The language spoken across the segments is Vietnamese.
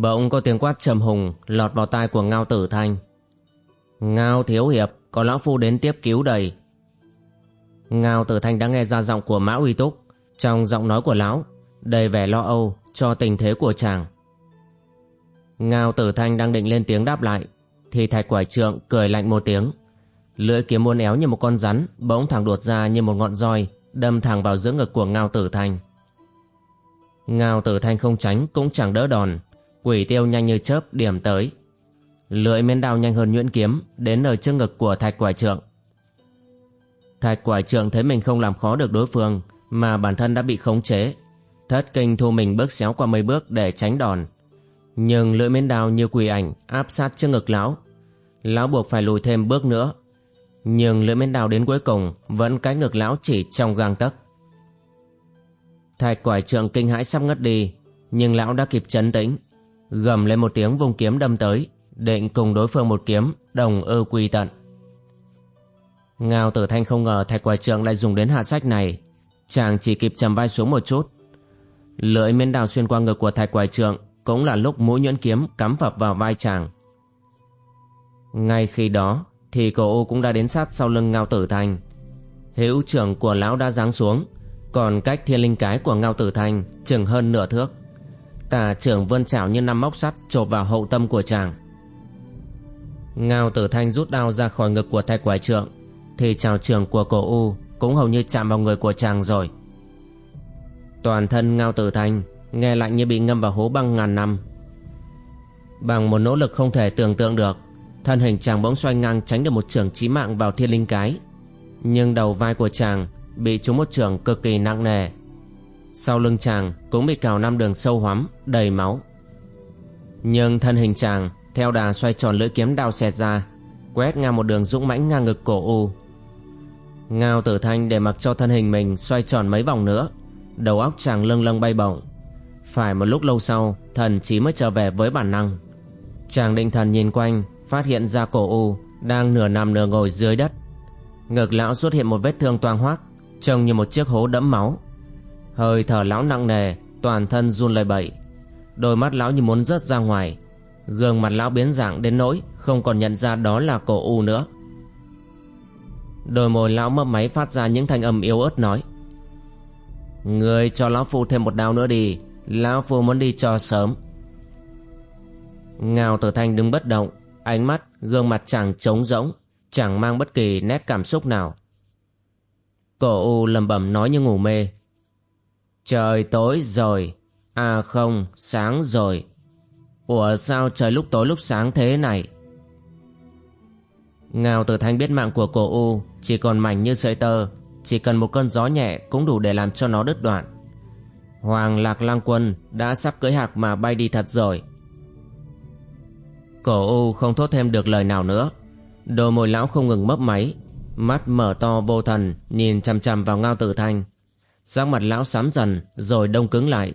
Bỗng có tiếng quát trầm hùng lọt vào tai của Ngao Tử Thanh. Ngao Thiếu Hiệp, có lão phu đến tiếp cứu đầy. Ngao Tử Thanh đã nghe ra giọng của Mã Uy Túc, trong giọng nói của lão, đầy vẻ lo âu cho tình thế của chàng. Ngao Tử Thanh đang định lên tiếng đáp lại, thì Thạch Quải Trượng cười lạnh một tiếng. Lưỡi kiếm muôn éo như một con rắn, bỗng thẳng đột ra như một ngọn roi, đâm thẳng vào giữa ngực của Ngao Tử Thanh. Ngao Tử Thanh không tránh cũng chẳng đỡ đòn, Quỷ tiêu nhanh như chớp điểm tới. Lưỡi miến đao nhanh hơn nhuyễn kiếm, đến nơi trước ngực của thạch quải trượng. Thạch quải trượng thấy mình không làm khó được đối phương, mà bản thân đã bị khống chế. Thất kinh thu mình bước xéo qua mấy bước để tránh đòn. Nhưng lưỡi miến đao như quỷ ảnh áp sát trước ngực lão. Lão buộc phải lùi thêm bước nữa. Nhưng lưỡi miến đao đến cuối cùng vẫn cái ngực lão chỉ trong gang tấc. Thạch quải trượng kinh hãi sắp ngất đi, nhưng lão đã kịp chấn tĩnh gầm lên một tiếng vung kiếm đâm tới, định cùng đối phương một kiếm, đồng ư quy tận. Ngao tử thanh không ngờ thạch quải trượng lại dùng đến hạ sách này, chàng chỉ kịp trầm vai xuống một chút. Lưỡi miến đào xuyên qua ngực của thạch quải trượng cũng là lúc mũi nhuyễn kiếm cắm phập vào vai chàng. Ngay khi đó thì cổ u cũng đã đến sát sau lưng ngao tử thanh. Hữu trưởng của lão đã giáng xuống, còn cách thiên linh cái của ngao tử thanh chừng hơn nửa thước. Tà trưởng vươn chảo như năm móc sắt chộp vào hậu tâm của chàng. Ngao tử thanh rút đao ra khỏi ngực của thạch quái trượng, thì chảo trưởng của cổ u cũng hầu như chạm vào người của chàng rồi. Toàn thân ngao tử thanh nghe lạnh như bị ngâm vào hố băng ngàn năm. Bằng một nỗ lực không thể tưởng tượng được, thân hình chàng bỗng xoay ngang tránh được một trường chí mạng vào thiên linh cái. Nhưng đầu vai của chàng bị trúng một trường cực kỳ nặng nề sau lưng chàng cũng bị cào năm đường sâu hoắm, đầy máu. Nhưng thân hình chàng, theo đà xoay tròn lưỡi kiếm đao xẹt ra, quét ngang một đường dũng mãnh ngang ngực cổ u. Ngao tử thanh để mặc cho thân hình mình xoay tròn mấy vòng nữa, đầu óc chàng lâng lâng bay bổng. Phải một lúc lâu sau, thần chí mới trở về với bản năng. Chàng định thần nhìn quanh, phát hiện ra cổ u đang nửa nằm nửa ngồi dưới đất. Ngực lão xuất hiện một vết thương toang hoác, trông như một chiếc hố đẫm máu. Hơi thở lão nặng nề Toàn thân run lẩy bẩy. Đôi mắt lão như muốn rớt ra ngoài. Gương mặt lão biến dạng đến nỗi Không còn nhận ra đó là cổ u nữa. Đôi môi lão mấp máy phát ra những thanh âm yếu ớt nói. Người cho lão phu thêm một đao nữa đi Lão phu muốn đi cho sớm. Ngao tử thanh đứng bất động Ánh mắt, gương mặt chàng trống rỗng Chẳng mang bất kỳ nét cảm xúc nào. Cổ u lầm bẩm nói như ngủ mê. Trời tối rồi. À không, sáng rồi. Ủa sao trời lúc tối lúc sáng thế này? Ngao tử thanh biết mạng của cổ U chỉ còn mảnh như sợi tơ, chỉ cần một cơn gió nhẹ cũng đủ để làm cho nó đứt đoạn. Hoàng Lạc Lang Quân đã sắp cưới hạc mà bay đi thật rồi. Cổ U không thốt thêm được lời nào nữa. đồ mồi lão không ngừng mấp máy, mắt mở to vô thần nhìn chằm chằm vào Ngao Tử Thanh sắc mặt lão xám dần, rồi đông cứng lại.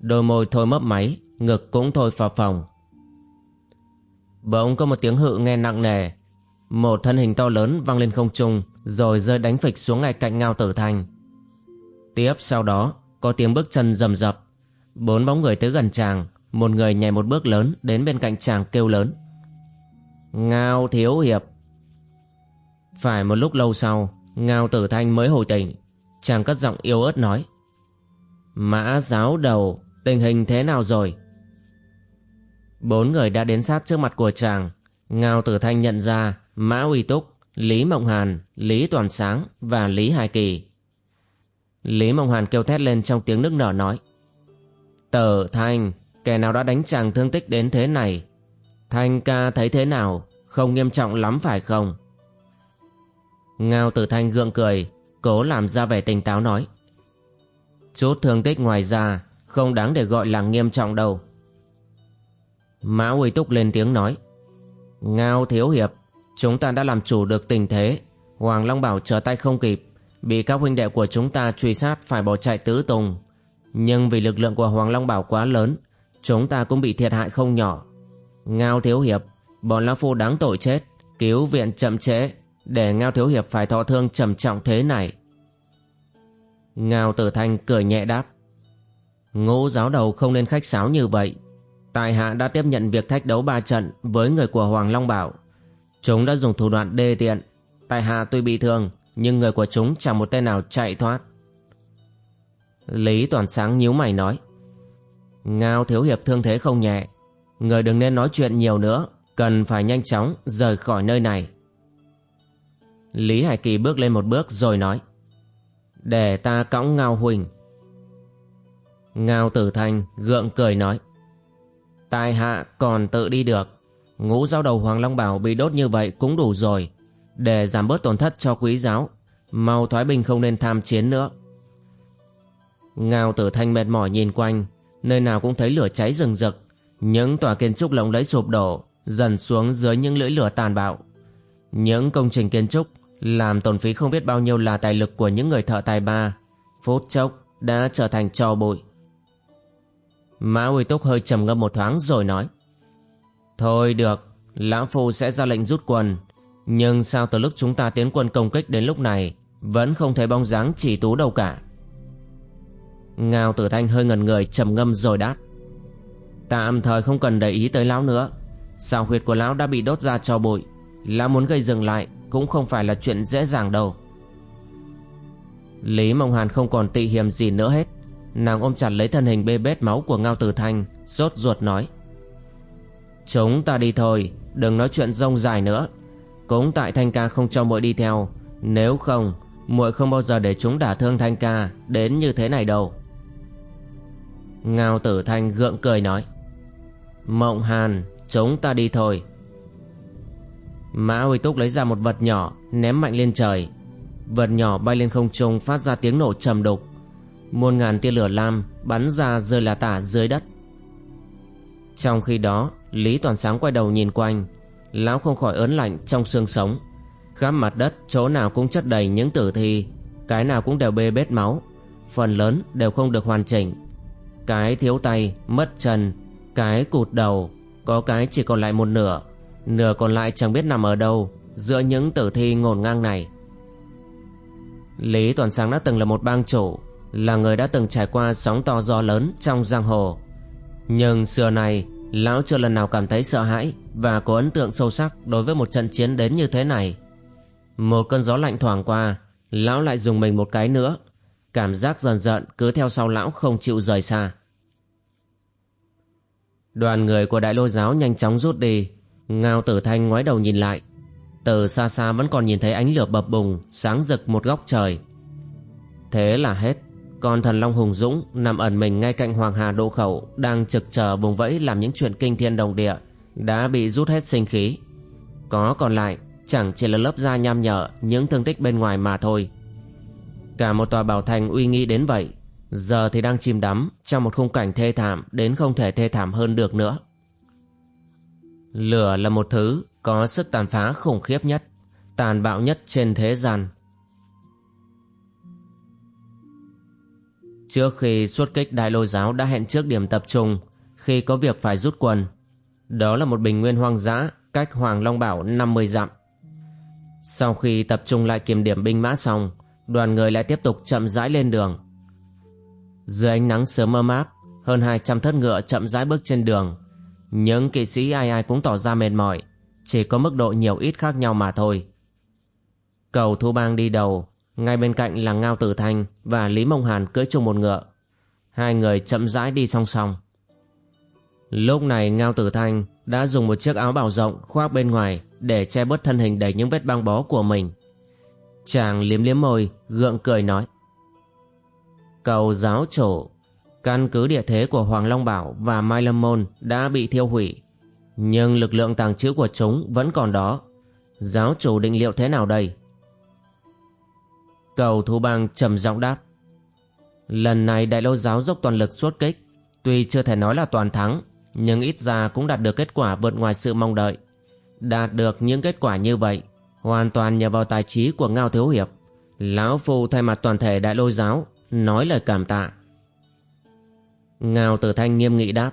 Đôi môi thôi mấp máy, ngực cũng thôi phập phồng. Bỗng có một tiếng hự nghe nặng nề. Một thân hình to lớn văng lên không trung, rồi rơi đánh phịch xuống ngay cạnh ngao tử thanh tiếp sau đó, có tiếng bước chân rầm rập. Bốn bóng người tới gần chàng, một người nhảy một bước lớn đến bên cạnh chàng kêu lớn. Ngao thiếu hiệp. Phải một lúc lâu sau, ngao tử thanh mới hồi tỉnh. Chàng cất giọng yếu ớt nói, Mã giáo đầu, Tình hình thế nào rồi? Bốn người đã đến sát trước mặt của chàng. Ngao tử thanh nhận ra Mã Uy Túc, Lý Mộng Hàn, Lý Toàn Sáng Và Lý Hải Kỳ. Lý Mộng Hàn kêu thét lên trong tiếng nức nở nói, Tử Thanh, Kẻ nào đã đánh chàng thương tích đến thế này? Thanh ca thấy thế nào? Không nghiêm trọng lắm phải không? Ngao tử thanh gượng cười Cố làm ra vẻ tỉnh táo nói. Chút thương tích ngoài ra, Không đáng để gọi là nghiêm trọng đâu. Mã Uy Túc lên tiếng nói, Ngao Thiếu Hiệp, Chúng ta đã làm chủ được tình thế. Hoàng Long Bảo trở tay không kịp, Bị các huynh đệ của chúng ta truy sát Phải bỏ chạy tứ tùng. Nhưng vì lực lượng của Hoàng Long Bảo quá lớn, Chúng ta cũng bị thiệt hại không nhỏ. Ngao Thiếu Hiệp, Bọn Lão Phu đáng tội chết, Cứu viện chậm trễ. Để Ngao Thiếu Hiệp phải thọ thương trầm trọng thế này. Ngao Tử Thanh cười nhẹ đáp. Ngũ giáo đầu không nên khách sáo như vậy. Tại hạ đã tiếp nhận việc thách đấu ba trận Với người của Hoàng Long Bảo. Chúng đã dùng thủ đoạn đê tiện. Tại hạ tuy bị thương, Nhưng người của chúng chẳng một tên nào chạy thoát. Lý Toàn Sáng nhíu mày nói. Ngao Thiếu Hiệp thương thế không nhẹ. Người đừng nên nói chuyện nhiều nữa. Cần phải nhanh chóng rời khỏi nơi này. Lý Hải Kỳ bước lên một bước rồi nói, Để ta cõng Ngao Huỳnh. Ngao Tử Thanh gượng cười nói Tài hạ còn tự đi được. Ngũ giáo đầu Hoàng Long Bảo bị đốt như vậy cũng đủ rồi. Để giảm bớt tổn thất cho quý giáo, Mau thoái binh không nên tham chiến nữa. Ngao Tử Thanh mệt mỏi nhìn quanh, Nơi nào cũng thấy lửa cháy rừng rực. Những tòa kiến trúc lộng lẫy sụp đổ, Dần xuống dưới những lưỡi lửa tàn bạo. Những công trình kiến trúc làm tổn phí không biết bao nhiêu là tài lực của những người thợ tài ba. Phút chốc đã trở thành trò bụi. Mã Uy Túc hơi trầm ngâm một thoáng rồi nói, Thôi được, Lão Phu sẽ ra lệnh rút quân. Nhưng sao từ lúc chúng ta tiến quân công kích đến lúc này, Vẫn không thấy bóng dáng chỉ tú đâu cả? Ngao Tử Thanh hơi ngần người, trầm ngâm rồi đáp, Tạm thời không cần để ý tới lão nữa. Sao huyệt của lão đã bị đốt ra cho bụi? Lão muốn gây dừng lại cũng không phải là chuyện dễ dàng đâu. Lý Mông Hàn không còn tị hiềm gì nữa hết. Nàng ôm chặt lấy thân hình bê bết máu của Ngao Tử Thanh, Sốt ruột nói. Chúng ta đi thôi, Đừng nói chuyện rông dài nữa. Cũng tại Thanh ca không cho muội đi theo. Nếu không, muội không bao giờ để chúng đả thương Thanh ca Đến như thế này đâu. Ngao Tử Thanh gượng cười nói. Mộng Hàn, Chúng ta đi thôi. Mã Huy Túc lấy ra một vật nhỏ Ném mạnh lên trời. Vật nhỏ bay lên không trung phát ra tiếng nổ trầm đục. Muôn ngàn tia lửa lam Bắn ra rơi là tả dưới đất. Trong khi đó Lý Toàn Sáng quay đầu nhìn quanh. Lão không khỏi ớn lạnh trong xương sống. Khắp mặt đất chỗ nào cũng chất đầy những tử thi. Cái nào cũng đều bê bết máu. Phần lớn đều không được hoàn chỉnh. Cái thiếu tay, mất chân Cái cụt đầu Có cái chỉ còn lại một nửa. Nửa còn lại chẳng biết nằm ở đâu, Giữa những tử thi ngổn ngang này. Lý Toàn Sáng đã từng là một bang chủ, Là người đã từng trải qua sóng to gió lớn trong giang hồ. Nhưng xưa này Lão chưa lần nào cảm thấy sợ hãi Và có ấn tượng sâu sắc đối với một trận chiến đến như thế này. Một cơn gió lạnh thoảng qua, Lão lại dùng mình một cái nữa. Cảm giác dần dần cứ theo sau lão không chịu rời xa. Đoàn người của đại lôi giáo nhanh chóng rút đi. Ngao tử thanh ngoái đầu nhìn lại. Từ xa xa vẫn còn nhìn thấy ánh lửa bập bùng, Sáng rực một góc trời. Thế là hết. Còn thần Long Hùng Dũng nằm ẩn mình ngay cạnh Hoàng Hà Đô Khẩu, Đang trực chờ vùng vẫy làm những chuyện kinh thiên đồng địa, Đã bị rút hết sinh khí. Có còn lại, chẳng chỉ là lớp da nham nhở, Những thương tích bên ngoài mà thôi. Cả một tòa bảo thành uy nghi đến vậy, Giờ thì đang chìm đắm trong một khung cảnh thê thảm đến không thể thê thảm hơn được nữa. Lửa là một thứ có sức tàn phá khủng khiếp nhất, tàn bạo nhất trên thế gian. Trước khi xuất kích đại lôi giáo đã hẹn trước điểm tập trung khi có việc phải rút quân. Đó là một bình nguyên hoang dã cách Hoàng Long Bảo 50 dặm. Sau khi tập trung lại kiểm điểm binh mã xong, đoàn người lại tiếp tục chậm rãi lên đường. Dưới ánh nắng sớm mơ máp, hơn 200 thất ngựa chậm rãi bước trên đường. Những kỵ sĩ ai ai cũng tỏ ra mệt mỏi, chỉ có mức độ nhiều ít khác nhau mà thôi. Cầu Thu Bang đi đầu, ngay bên cạnh là Ngao Tử Thanh và Lý Mông Hàn cưỡi chung một ngựa. Hai người chậm rãi đi song song. Lúc này Ngao Tử Thanh đã dùng một chiếc áo bảo rộng khoác bên ngoài để che bớt thân hình đầy những vết băng bó của mình. Chàng liếm liếm môi, gượng cười nói. Cầu giáo chủ, căn cứ địa thế của Hoàng Long Bảo và Mai Lâm Môn đã bị thiêu hủy. Nhưng lực lượng tàng trữ của chúng vẫn còn đó. Giáo chủ định liệu thế nào đây? Cầu Thu Bang trầm giọng đáp. Lần này đại lô giáo dốc toàn lực xuất kích, tuy chưa thể nói là toàn thắng, nhưng ít ra cũng đạt được kết quả vượt ngoài sự mong đợi. Đạt được những kết quả như vậy, hoàn toàn nhờ vào tài trí của Ngao Thiếu Hiệp. Lão Phu thay mặt toàn thể đại lôi giáo, nói lời cảm tạ. Ngao Tử Thanh nghiêm nghị đáp.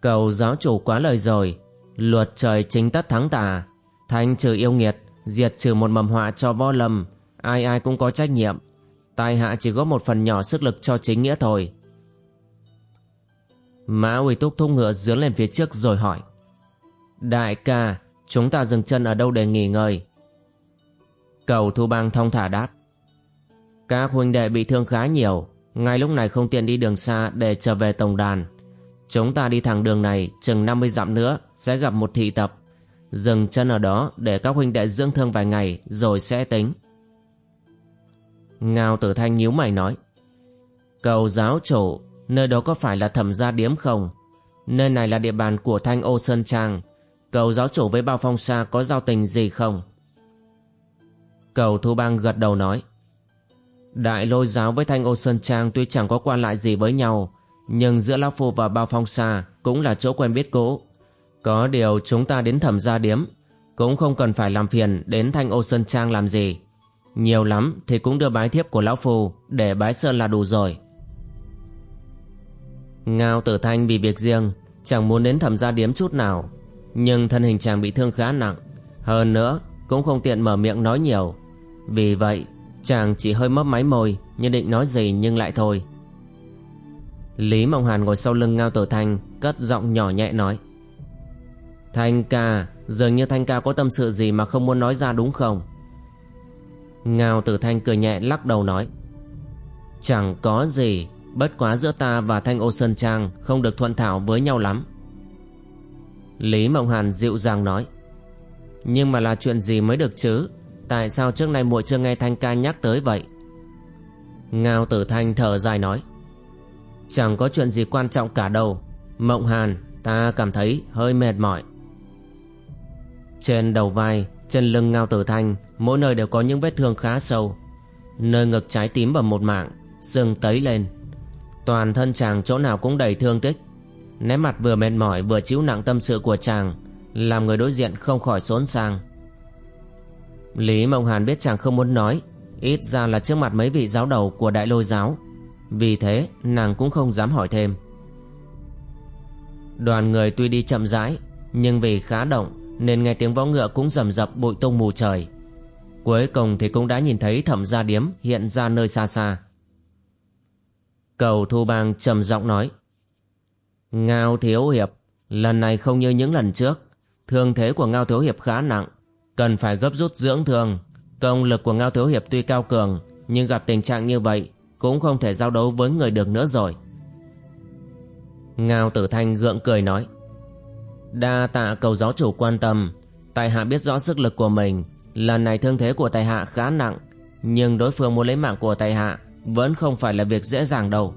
Cầu giáo chủ quá lời rồi, luật trời chính tất thắng tà, thanh trừ yêu nghiệt, diệt trừ một mầm họa cho võ lâm, ai ai cũng có trách nhiệm. tai hạ chỉ góp một phần nhỏ sức lực cho chính nghĩa thôi. Mã Uy Túc thúc ngựa dướng lên phía trước rồi hỏi. Đại ca, chúng ta dừng chân ở đâu để nghỉ ngơi? Cầu Thu Bang thông thả đáp. Các huynh đệ bị thương khá nhiều, ngay lúc này không tiện đi đường xa để trở về tổng đàn. Chúng ta đi thẳng đường này chừng 50 dặm nữa sẽ gặp một thị tập. Dừng chân ở đó để các huynh đệ dưỡng thương vài ngày rồi sẽ tính. Ngao Tử Thanh nhíu mày nói. Cầu giáo chủ, nơi đó có phải là thẩm gia điếm không? Nơi này là địa bàn của Thanh Ô Sơn Trang. Cầu giáo chủ với bao phong sa có giao tình gì không? Cầu Thu Bang gật đầu nói. Đại lôi giáo với Thanh Ô Sơn Trang tuy chẳng có quan lại gì với nhau, nhưng giữa Lão Phu và Bao Phong Sa cũng là chỗ quen biết cũ. Có điều chúng ta đến thẩm gia điếm, cũng không cần phải làm phiền đến Thanh Ô Sơn Trang làm gì. Nhiều lắm thì cũng đưa bái thiếp của Lão Phu để bái sơn là đủ rồi. Ngao Tử Thanh vì việc riêng, chẳng muốn đến thẩm gia điếm chút nào. Nhưng thân hình chàng bị thương khá nặng. Hơn nữa, cũng không tiện mở miệng nói nhiều. Vì vậy, chàng chỉ hơi mấp máy môi như định nói gì nhưng lại thôi. Lý Mộng Hàn ngồi sau lưng Ngao Tử Thanh cất giọng nhỏ nhẹ nói. Thanh ca, dường như Thanh ca có tâm sự gì mà không muốn nói ra đúng không? Ngao Tử Thanh cười nhẹ lắc đầu nói. Chẳng có gì, bất quá giữa ta và Thanh Ô Sơn Trang không được thuận thảo với nhau lắm. Lý Mộng Hàn dịu dàng nói. Nhưng mà là chuyện gì mới được chứ? Tại sao trước nay muội chưa nghe Thanh ca nhắc tới vậy? Ngao Tử Thanh thở dài nói. Chẳng có chuyện gì quan trọng cả đâu. Mộng Hàn, ta cảm thấy hơi mệt mỏi. Trên đầu vai Chân lưng Ngao Tử Thanh, Mỗi nơi đều có những vết thương khá sâu. Nơi ngực trái tím bầm một mạng sưng tấy lên. Toàn thân chàng chỗ nào cũng đầy thương tích. Nét mặt vừa mệt mỏi vừa chịu nặng tâm sự của chàng, Làm người đối diện không khỏi xốn sang. Lý Mộng Hàn biết chàng không muốn nói, Ít ra là trước mặt mấy vị giáo đầu của đại lôi giáo. Vì thế, nàng cũng không dám hỏi thêm. Đoàn người tuy đi chậm rãi, Nhưng vì khá động Nên nghe tiếng võ ngựa cũng rầm rập bụi tung mù trời. Cuối cùng thì cũng đã nhìn thấy thẩm gia điếm Hiện ra nơi xa xa. Cầu thu bang trầm giọng nói, Ngao Thiếu Hiệp, Lần này không như những lần trước. Thương thế của Ngao Thiếu Hiệp khá nặng Cần phải gấp rút dưỡng thương. Công lực của Ngao Thiếu Hiệp tuy cao cường, Nhưng gặp tình trạng như vậy cũng không thể giao đấu với người được nữa rồi. Ngao tử thanh gượng cười nói, Đa tạ cầu giáo chủ quan tâm. Tài hạ biết rõ sức lực của mình. Lần này thương thế của tài hạ khá nặng, Nhưng đối phương muốn lấy mạng của tài hạ Vẫn không phải là việc dễ dàng đâu.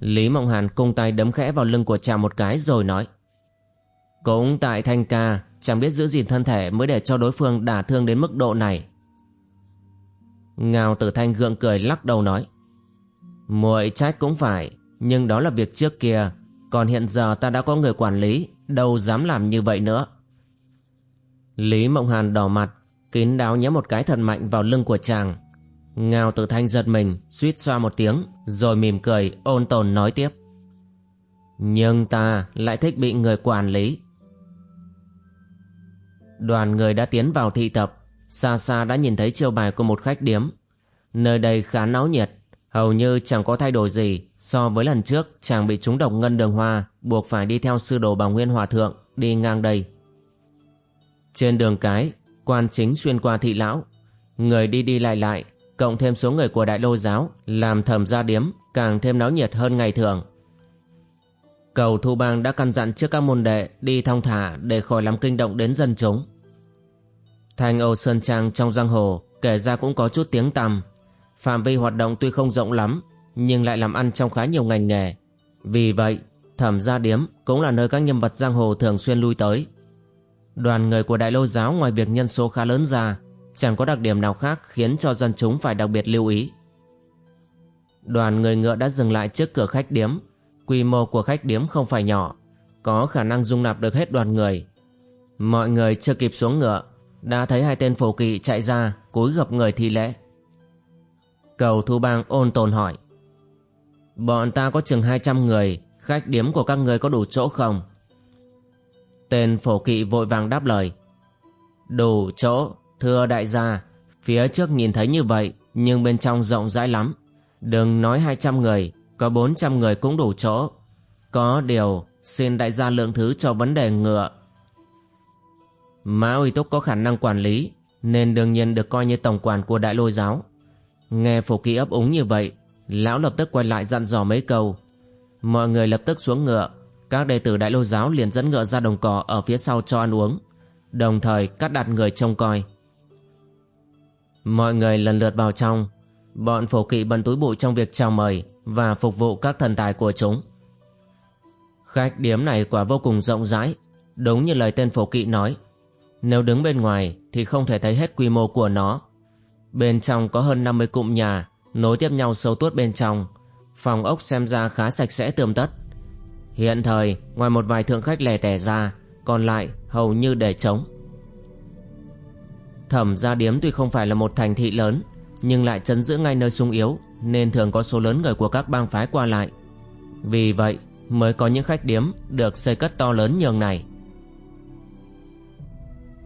Lý Mộng Hàn cung tay đấm khẽ vào lưng của chàng một cái rồi nói, Cũng tại thanh ca Chẳng biết giữ gìn thân thể mới để cho đối phương đả thương đến mức độ này. Ngao Tử Thanh gượng cười lắc đầu nói, muội trách cũng phải, Nhưng đó là việc trước kia. Còn hiện giờ ta đã có người quản lý, Đâu dám làm như vậy nữa. Lý Mộng Hàn đỏ mặt, Kín đáo nhắm một cái thật mạnh vào lưng của chàng. Ngao Tử Thanh giật mình, suýt xoa một tiếng, Rồi mỉm cười, ôn tồn nói tiếp, Nhưng ta lại thích bị người quản lý. Đoàn người đã tiến vào thị tập xa xa đã nhìn thấy chiêu bài của một khách điếm. Nơi đây khá náo nhiệt, hầu như chẳng có thay đổi gì so với lần trước chàng bị trúng độc ngân đường hoa buộc phải đi theo sư đồ bảo nguyên hòa thượng đi ngang đây. Trên đường cái, quan chính xuyên qua thị lão, người đi đi lại lại, cộng thêm số người của đại lôi giáo làm thẩm gia điếm càng thêm náo nhiệt hơn ngày thường. Cầu Thu Bang đã căn dặn trước các môn đệ đi thong thả để khỏi làm kinh động đến dân chúng. Thanh Âu Sơn Trang trong giang hồ kể ra cũng có chút tiếng tăm. Phạm vi hoạt động tuy không rộng lắm, nhưng lại làm ăn trong khá nhiều ngành nghề. Vì vậy, thẩm gia điếm cũng là nơi các nhân vật giang hồ thường xuyên lui tới. Đoàn người của Đại Lô Giáo ngoài việc nhân số khá lớn ra, Chẳng có đặc điểm nào khác khiến cho dân chúng phải đặc biệt lưu ý Đoàn người ngựa đã dừng lại trước cửa khách điếm Quy mô của khách điếm không phải nhỏ, Có khả năng dung nạp được hết đoàn người. Mọi người chưa kịp xuống ngựa, Đã thấy hai tên phổ kỵ chạy ra, Cúi gập người thi lễ. Cầu thu bang ôn tồn hỏi, Bọn ta có chừng 200 người, Khách điếm của các người có đủ chỗ không? Tên phổ kỵ vội vàng đáp lời, Đủ chỗ, Thưa đại gia, Phía trước nhìn thấy như vậy, Nhưng bên trong rộng rãi lắm. Đừng nói 200 người có 400 người cũng đủ chỗ. Có điều, Xin đại gia lượng thứ cho vấn đề ngựa. Mã Uy Túc có khả năng quản lý, Nên đương nhiên được coi như tổng quản của đại lôi giáo. Nghe phổ kỵ ấp úng như vậy, Lão lập tức quay lại dặn dò mấy câu. Mọi người lập tức xuống ngựa, Các đệ tử đại Lôi giáo liền dẫn ngựa ra đồng cỏ Ở phía sau cho ăn uống, Đồng thời cắt đặt người trông coi. Mọi người lần lượt vào trong, Bọn phổ kỵ bận túi bụi trong việc chào mời. Và phục vụ các thần tài của chúng. Khách điếm này quả vô cùng rộng rãi, Đúng như lời tên phổ kỵ nói. Nếu đứng bên ngoài Thì không thể thấy hết quy mô của nó. Bên trong có hơn 50 cụm nhà, Nối tiếp nhau sâu tuốt bên trong. Phòng ốc xem ra khá sạch sẽ tươm tất. Hiện thời, Ngoài một vài thượng khách lẻ tẻ ra, Còn lại hầu như để trống. Thẩm gia điếm tuy không phải là một thành thị lớn nhưng lại chấn giữ ngay nơi sung yếu, Nên thường có số lớn người của các bang phái qua lại. Vì vậy, mới có những khách điếm Được xây cất to lớn nhường này.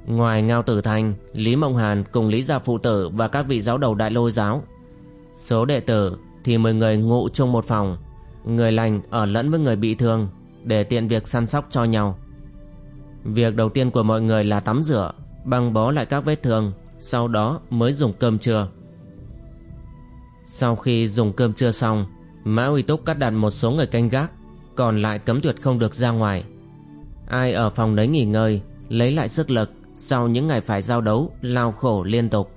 Ngoài Ngao Tử thành, Lý Mộng Hàn cùng Lý Gia Phụ Tử và các vị giáo đầu đại lôi giáo, Số đệ tử thì 10 người ngụ chung một phòng, Người lành ở lẫn với người bị thương, Để tiện việc săn sóc cho nhau. Việc đầu tiên của mọi người là tắm rửa, Băng bó lại các vết thương, Sau đó mới dùng cơm trưa. Sau khi dùng cơm trưa xong, Mã Uy Túc cắt đặt một số người canh gác, Còn lại cấm tuyệt không được ra ngoài. Ai ở phòng đấy nghỉ ngơi, Lấy lại sức lực, Sau những ngày phải giao đấu, Lao khổ liên tục.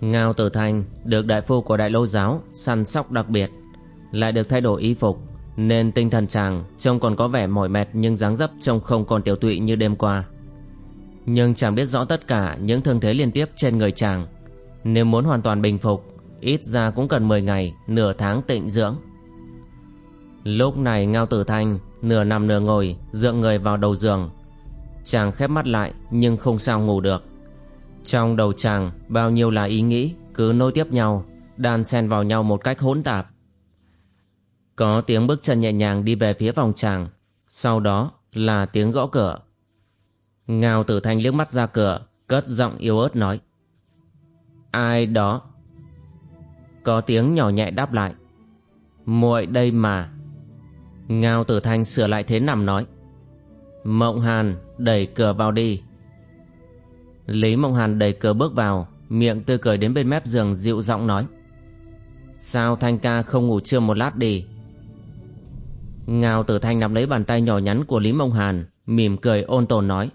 Ngao Tử Thanh được đại phu của đại lô giáo săn sóc đặc biệt, Lại được thay đổi y phục, Nên tinh thần chàng trông còn có vẻ mỏi mệt Nhưng dáng dấp trông không còn tiểu tụy như đêm qua. Nhưng chàng biết rõ tất cả những thương thế liên tiếp trên người chàng. Nếu muốn hoàn toàn bình phục Ít ra cũng cần 10 ngày, nửa tháng tịnh dưỡng Lúc này Ngao Tử Thanh Nửa nằm nửa ngồi Dựa người vào đầu giường Chàng khép mắt lại nhưng không sao ngủ được trong đầu chàng bao nhiêu là ý nghĩ cứ nối tiếp nhau, đan xen vào nhau một cách hỗn tạp. Có tiếng bước chân nhẹ nhàng đi về phía phòng chàng, sau đó là tiếng gõ cửa. Ngao tử thanh liếc mắt ra cửa, cất giọng yếu ớt nói. Ai đó? Có tiếng nhỏ nhẹ đáp lại. muội đây mà. Ngao tử thanh sửa lại thế nằm nói. Mộng hàn, đẩy cửa vào đi. Lý Mộng Hàn đẩy cửa bước vào Miệng tươi cười đến bên mép giường dịu giọng nói Sao Thanh ca không ngủ trưa một lát đi Ngao tử thanh nắm lấy bàn tay nhỏ nhắn của Lý Mộng Hàn Mỉm cười ôn tồn nói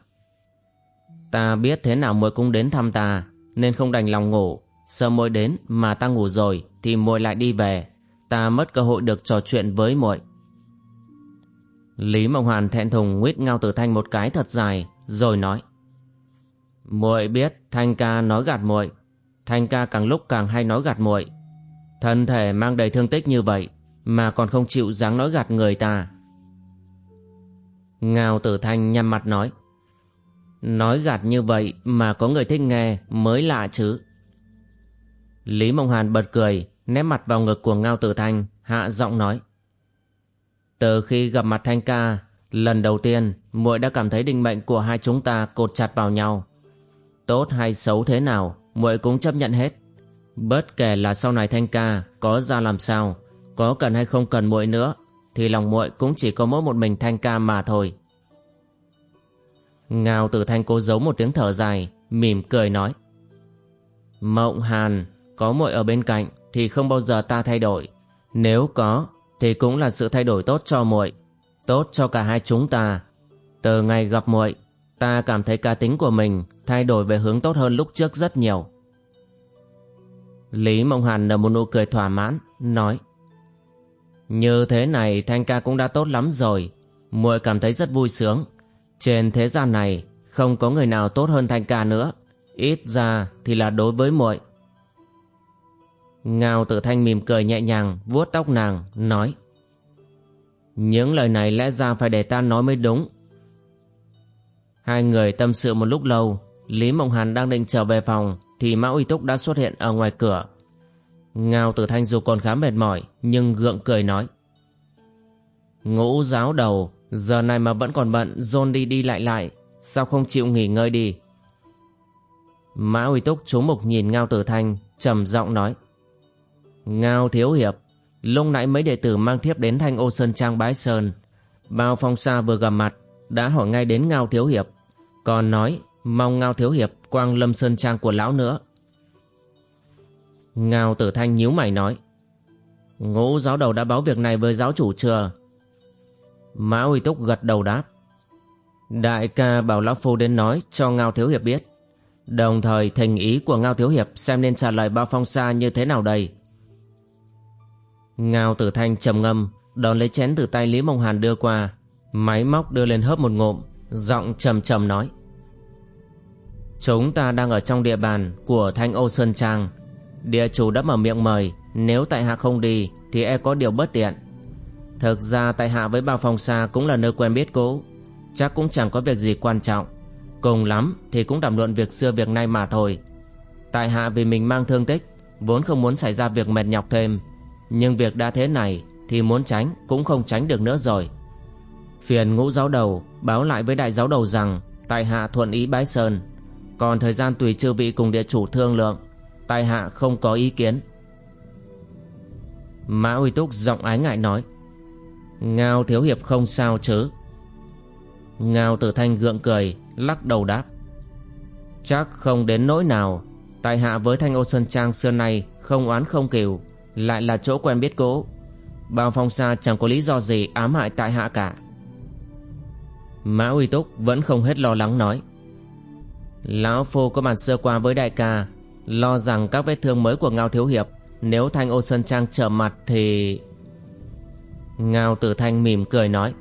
Ta biết thế nào muội cũng đến thăm ta Nên không đành lòng ngủ Sợ muội đến mà ta ngủ rồi, Thì muội lại đi về. Ta mất cơ hội được trò chuyện với muội. Lý Mộng Hoàn thẹn thùng nguyết Ngao Tử Thanh một cái thật dài, Rồi nói, muội biết thanh ca nói gạt muội, thanh ca càng lúc càng hay nói gạt muội. Thân thể mang đầy thương tích như vậy, mà còn không chịu dáng nói gạt người ta. Ngao tử thanh nhăn mặt nói nói gạt như vậy mà có người thích nghe mới lạ chứ lý mộng hàn bật cười, ném mặt vào ngực của ngao tử thanh, hạ giọng nói. Từ khi gặp mặt thanh ca, lần đầu tiên, muội đã cảm thấy định mệnh của hai chúng ta cột chặt vào nhau. Tốt hay xấu thế nào, muội cũng chấp nhận hết. Bất kể là sau này Thanh ca Có ra làm sao, Có cần hay không cần muội nữa, Thì lòng muội cũng chỉ có mỗi một mình Thanh ca mà thôi. Ngao tử thanh cố giấu một tiếng thở dài, Mỉm cười nói. Mộng hàn có muội ở bên cạnh Thì không bao giờ ta thay đổi Nếu có Thì cũng là sự thay đổi tốt cho muội Tốt cho cả hai chúng ta Từ ngày gặp muội Ta cảm thấy cá tính của mình thay đổi về hướng tốt hơn lúc trước rất nhiều. Lý Mộng Hàn nở một nụ cười thỏa mãn, nói Như thế này Thanh ca cũng đã tốt lắm rồi, muội cảm thấy rất vui sướng. Trên thế gian này không có người nào tốt hơn Thanh ca nữa, ít ra thì là đối với muội ngao tử thanh mỉm cười nhẹ nhàng, vuốt tóc nàng, nói, những lời này lẽ ra phải để ta nói mới đúng. Hai người tâm sự một lúc lâu, lý mộng hàn đang định trở về phòng thì mã uy túc đã xuất hiện ở ngoài cửa. Ngao tử thanh dù còn khá mệt mỏi, nhưng gượng cười nói, ngũ giáo đầu, giờ này mà vẫn còn bận Dôn đi đi lại lại, sao không chịu nghỉ ngơi đi? Mã uy túc trúng mục nhìn ngao tử thanh, trầm giọng nói ngao thiếu hiệp, lúc nãy mấy đệ tử mang thiếp đến thanh ô sơn trang bái sơn. Bao phong sa vừa gặp mặt, đã hỏi ngay đến ngao thiếu hiệp. Còn nói, mong ngao thiếu hiệp quang lâm sơn trang của lão nữa. Ngao tử thanh nhíu mày nói, ngũ giáo đầu đã báo việc này với giáo chủ chưa? Mã uy túc gật đầu đáp, đại ca bảo lão phu đến nói cho ngao thiếu hiệp biết. Đồng thời, thành ý của ngao thiếu hiệp xem nên trả lời bao phong sa như thế nào đây ngao tử thanh trầm ngâm, đón lấy chén từ tay lý mông hàn đưa qua, máy móc đưa lên hớp một ngụm, giọng trầm trầm nói. Chúng ta đang ở trong địa bàn của thanh âu sơn trang. Địa chủ đã mở miệng mời, nếu tại hạ không đi, thì e có điều bất tiện. Thực ra tại hạ với bao phong sa cũng là nơi quen biết cũ chắc cũng chẳng có việc gì quan trọng. Cùng lắm thì cũng đàm luận việc xưa việc nay mà thôi. Tại hạ vì mình mang thương tích, vốn không muốn xảy ra việc mệt nhọc thêm nhưng việc đã thế này thì muốn tránh cũng không tránh được nữa rồi. Phiền ngũ giáo đầu báo lại với đại giáo đầu rằng, tại hạ thuận ý bái sơn. Còn thời gian tùy chư vị cùng địa chủ thương lượng, tại hạ không có ý kiến. Mã uy túc giọng ái ngại nói, ngao thiếu hiệp không sao chứ? Ngao tử thanh gượng cười, lắc đầu đáp, chắc không đến nỗi nào, tại hạ với thanh ô sơn trang xưa nay không oán không kiều lại là chỗ quen biết cũ. Bao phong sa chẳng có lý do gì ám hại tại hạ cả. Mã uy túc vẫn không hết lo lắng nói. Lão phu có bàn sơ qua với đại ca, lo rằng các vết thương mới của ngao thiếu hiệp, nếu thanh ô sơn trang trở mặt thì ngao tử thanh mỉm cười nói.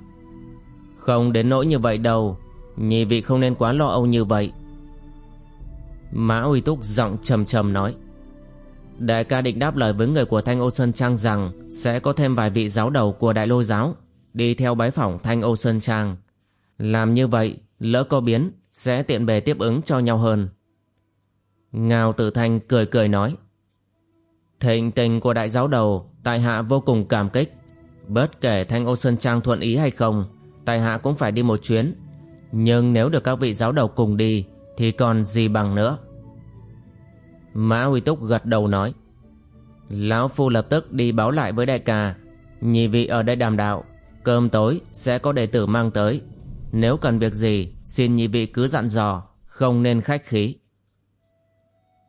Không đến nỗi như vậy đâu, nhị vị không nên quá lo âu như vậy. Mã uy túc giọng trầm trầm nói. Đại ca định đáp lời với người của Thanh Ô Sơn Trang rằng sẽ có thêm vài vị giáo đầu của Đại Lôi Giáo đi theo bái phỏng Thanh Ô Sơn Trang. Làm như vậy, lỡ có biến, sẽ tiện bề tiếp ứng cho nhau hơn. Ngao Tử Thanh cười cười nói Thịnh tình của đại giáo đầu, tại hạ vô cùng cảm kích. Bất kể Thanh Ô Sơn Trang thuận ý hay không, tại hạ cũng phải đi một chuyến. Nhưng nếu được các vị giáo đầu cùng đi, thì còn gì bằng nữa. Mã Huy Túc gật đầu nói. Lão Phu lập tức đi báo lại với đại ca. Nhị vị ở đây đàm đạo, Cơm tối sẽ có đệ tử mang tới. Nếu cần việc gì, Xin nhị vị cứ dặn dò, Không nên khách khí.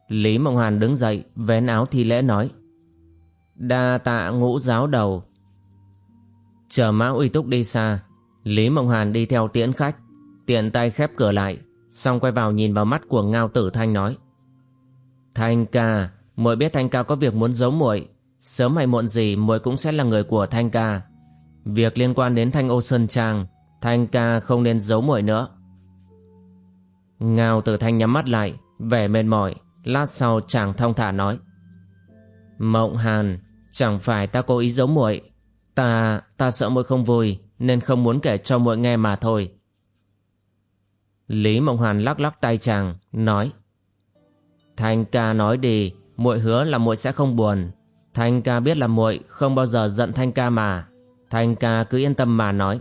Lý Mộng Hàn đứng dậy, Vén áo thi lễ nói. Đa tạ ngũ giáo đầu. Chờ Mã Uy Túc đi xa, Lý Mộng Hàn đi theo tiễn khách. Tiện tay khép cửa lại, Xong quay vào nhìn vào mắt của Ngao Tử Thanh nói. Thanh ca, muội biết Thanh ca có việc muốn giấu muội, sớm hay muộn gì muội cũng sẽ là người của Thanh ca. Việc liên quan đến Thanh Ô Sơn Trang, Thanh ca không nên giấu muội nữa. Ngao Tử Thanh nhắm mắt lại, vẻ mệt mỏi, lát sau chàng thong thả nói: "Mộng Hàn, chẳng phải ta cố ý giấu muội, ta ta sợ muội không vui nên không muốn kể cho muội nghe mà thôi." Lý Mộng Hàn lắc lắc tay chàng, nói: Thanh ca nói đi, muội hứa là muội sẽ không buồn. Thanh ca biết là muội không bao giờ giận Thanh ca mà. Thanh ca cứ yên tâm mà nói.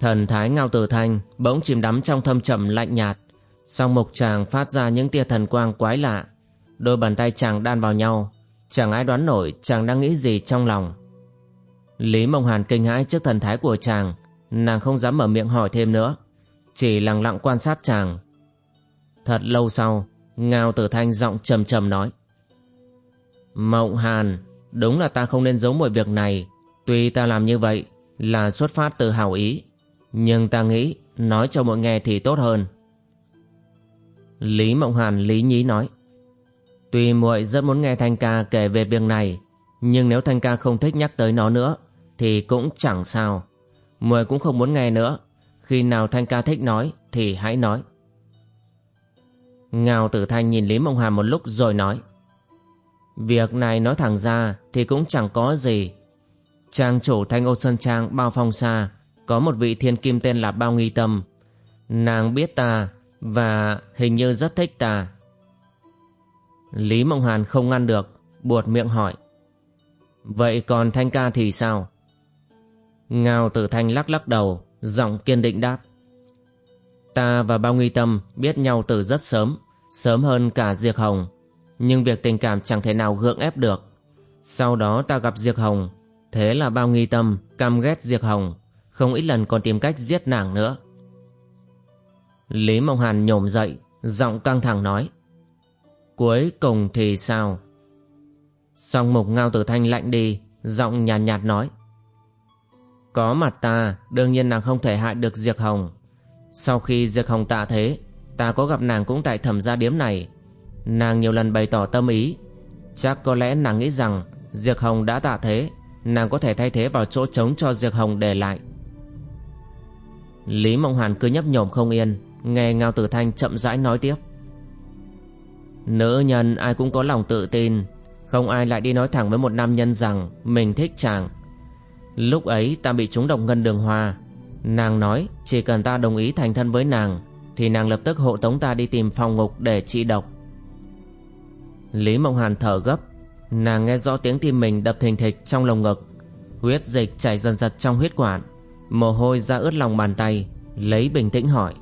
Thần thái ngao tử thanh bỗng chìm đắm trong thâm trầm lạnh nhạt. Song mục chàng phát ra những tia thần quang quái lạ. Đôi bàn tay chàng đan vào nhau. Chẳng ai đoán nổi chàng đang nghĩ gì trong lòng. Lý Mộng Hàn kinh hãi trước thần thái của chàng. Nàng không dám mở miệng hỏi thêm nữa. Chỉ lặng lặng quan sát chàng Thật lâu sau, Ngao Tử Thanh giọng trầm trầm nói. Mộng Hàn, đúng là ta không nên giấu mọi việc này. Tuy ta làm như vậy là xuất phát từ hảo ý, nhưng ta nghĩ nói cho mọi nghe thì tốt hơn. Lý Mộng Hàn lý nhí nói. Tuy muội rất muốn nghe Thanh ca kể về việc này, nhưng nếu Thanh ca không thích nhắc tới nó nữa, thì cũng chẳng sao. Muội cũng không muốn nghe nữa. Khi nào Thanh ca thích nói thì hãy nói. Ngao Tử Thanh nhìn Lý Mộng Hà một lúc rồi nói, Việc này nói thẳng ra thì cũng chẳng có gì. Trang chủ Thanh Ô Sơn Trang bao phong xa, Có một vị thiên kim tên là Bao Nghi Tâm. Nàng biết ta Và hình như rất thích ta. Lý Mộng Hàn không ngăn được, Buột miệng hỏi, Vậy còn Thanh ca thì sao? Ngao Tử Thanh lắc lắc đầu, Giọng kiên định đáp, Ta và Bao Nghi Tâm biết nhau từ rất sớm. Sớm hơn cả Diệp Hồng Nhưng việc tình cảm chẳng thể nào gượng ép được. Sau đó ta gặp Diệp Hồng Thế là Bao Nghi Tâm căm ghét Diệp Hồng Không ít lần còn tìm cách giết nàng nữa. Lý Mộng Hàn nhổm dậy Giọng căng thẳng nói Cuối cùng thì sao? Song mục ngao tử thanh lạnh đi Giọng nhàn nhạt, nhạt nói Có mặt ta Đương nhiên nàng không thể hại được Diệp Hồng. Sau khi Diệp Hồng tạ thế Ta có gặp nàng cũng tại thẩm gia điếm này. Nàng nhiều lần bày tỏ tâm ý. Chắc có lẽ nàng nghĩ rằng Diệp Hồng đã tạ thế. Nàng có thể thay thế vào chỗ trống cho Diệp Hồng để lại. Lý Mộng Hàn cứ nhấp nhổm không yên, Nghe Ngao Tử Thanh chậm rãi nói tiếp. Nữ nhân ai cũng có lòng tự tin. Không ai lại đi nói thẳng với một nam nhân rằng Mình thích chàng. Lúc ấy ta bị trúng độc ngân đường hoa. Nàng nói, chỉ cần ta đồng ý thành thân với nàng thì nàng lập tức hộ tống ta đi tìm phòng ngục để trị độc. Lý Mộng Hàn thở gấp, Nàng nghe rõ tiếng tim mình đập thình thịch trong lồng ngực, Huyết dịch chảy dần dật trong huyết quản, Mồ hôi ra ướt lòng bàn tay, Lấy bình tĩnh hỏi.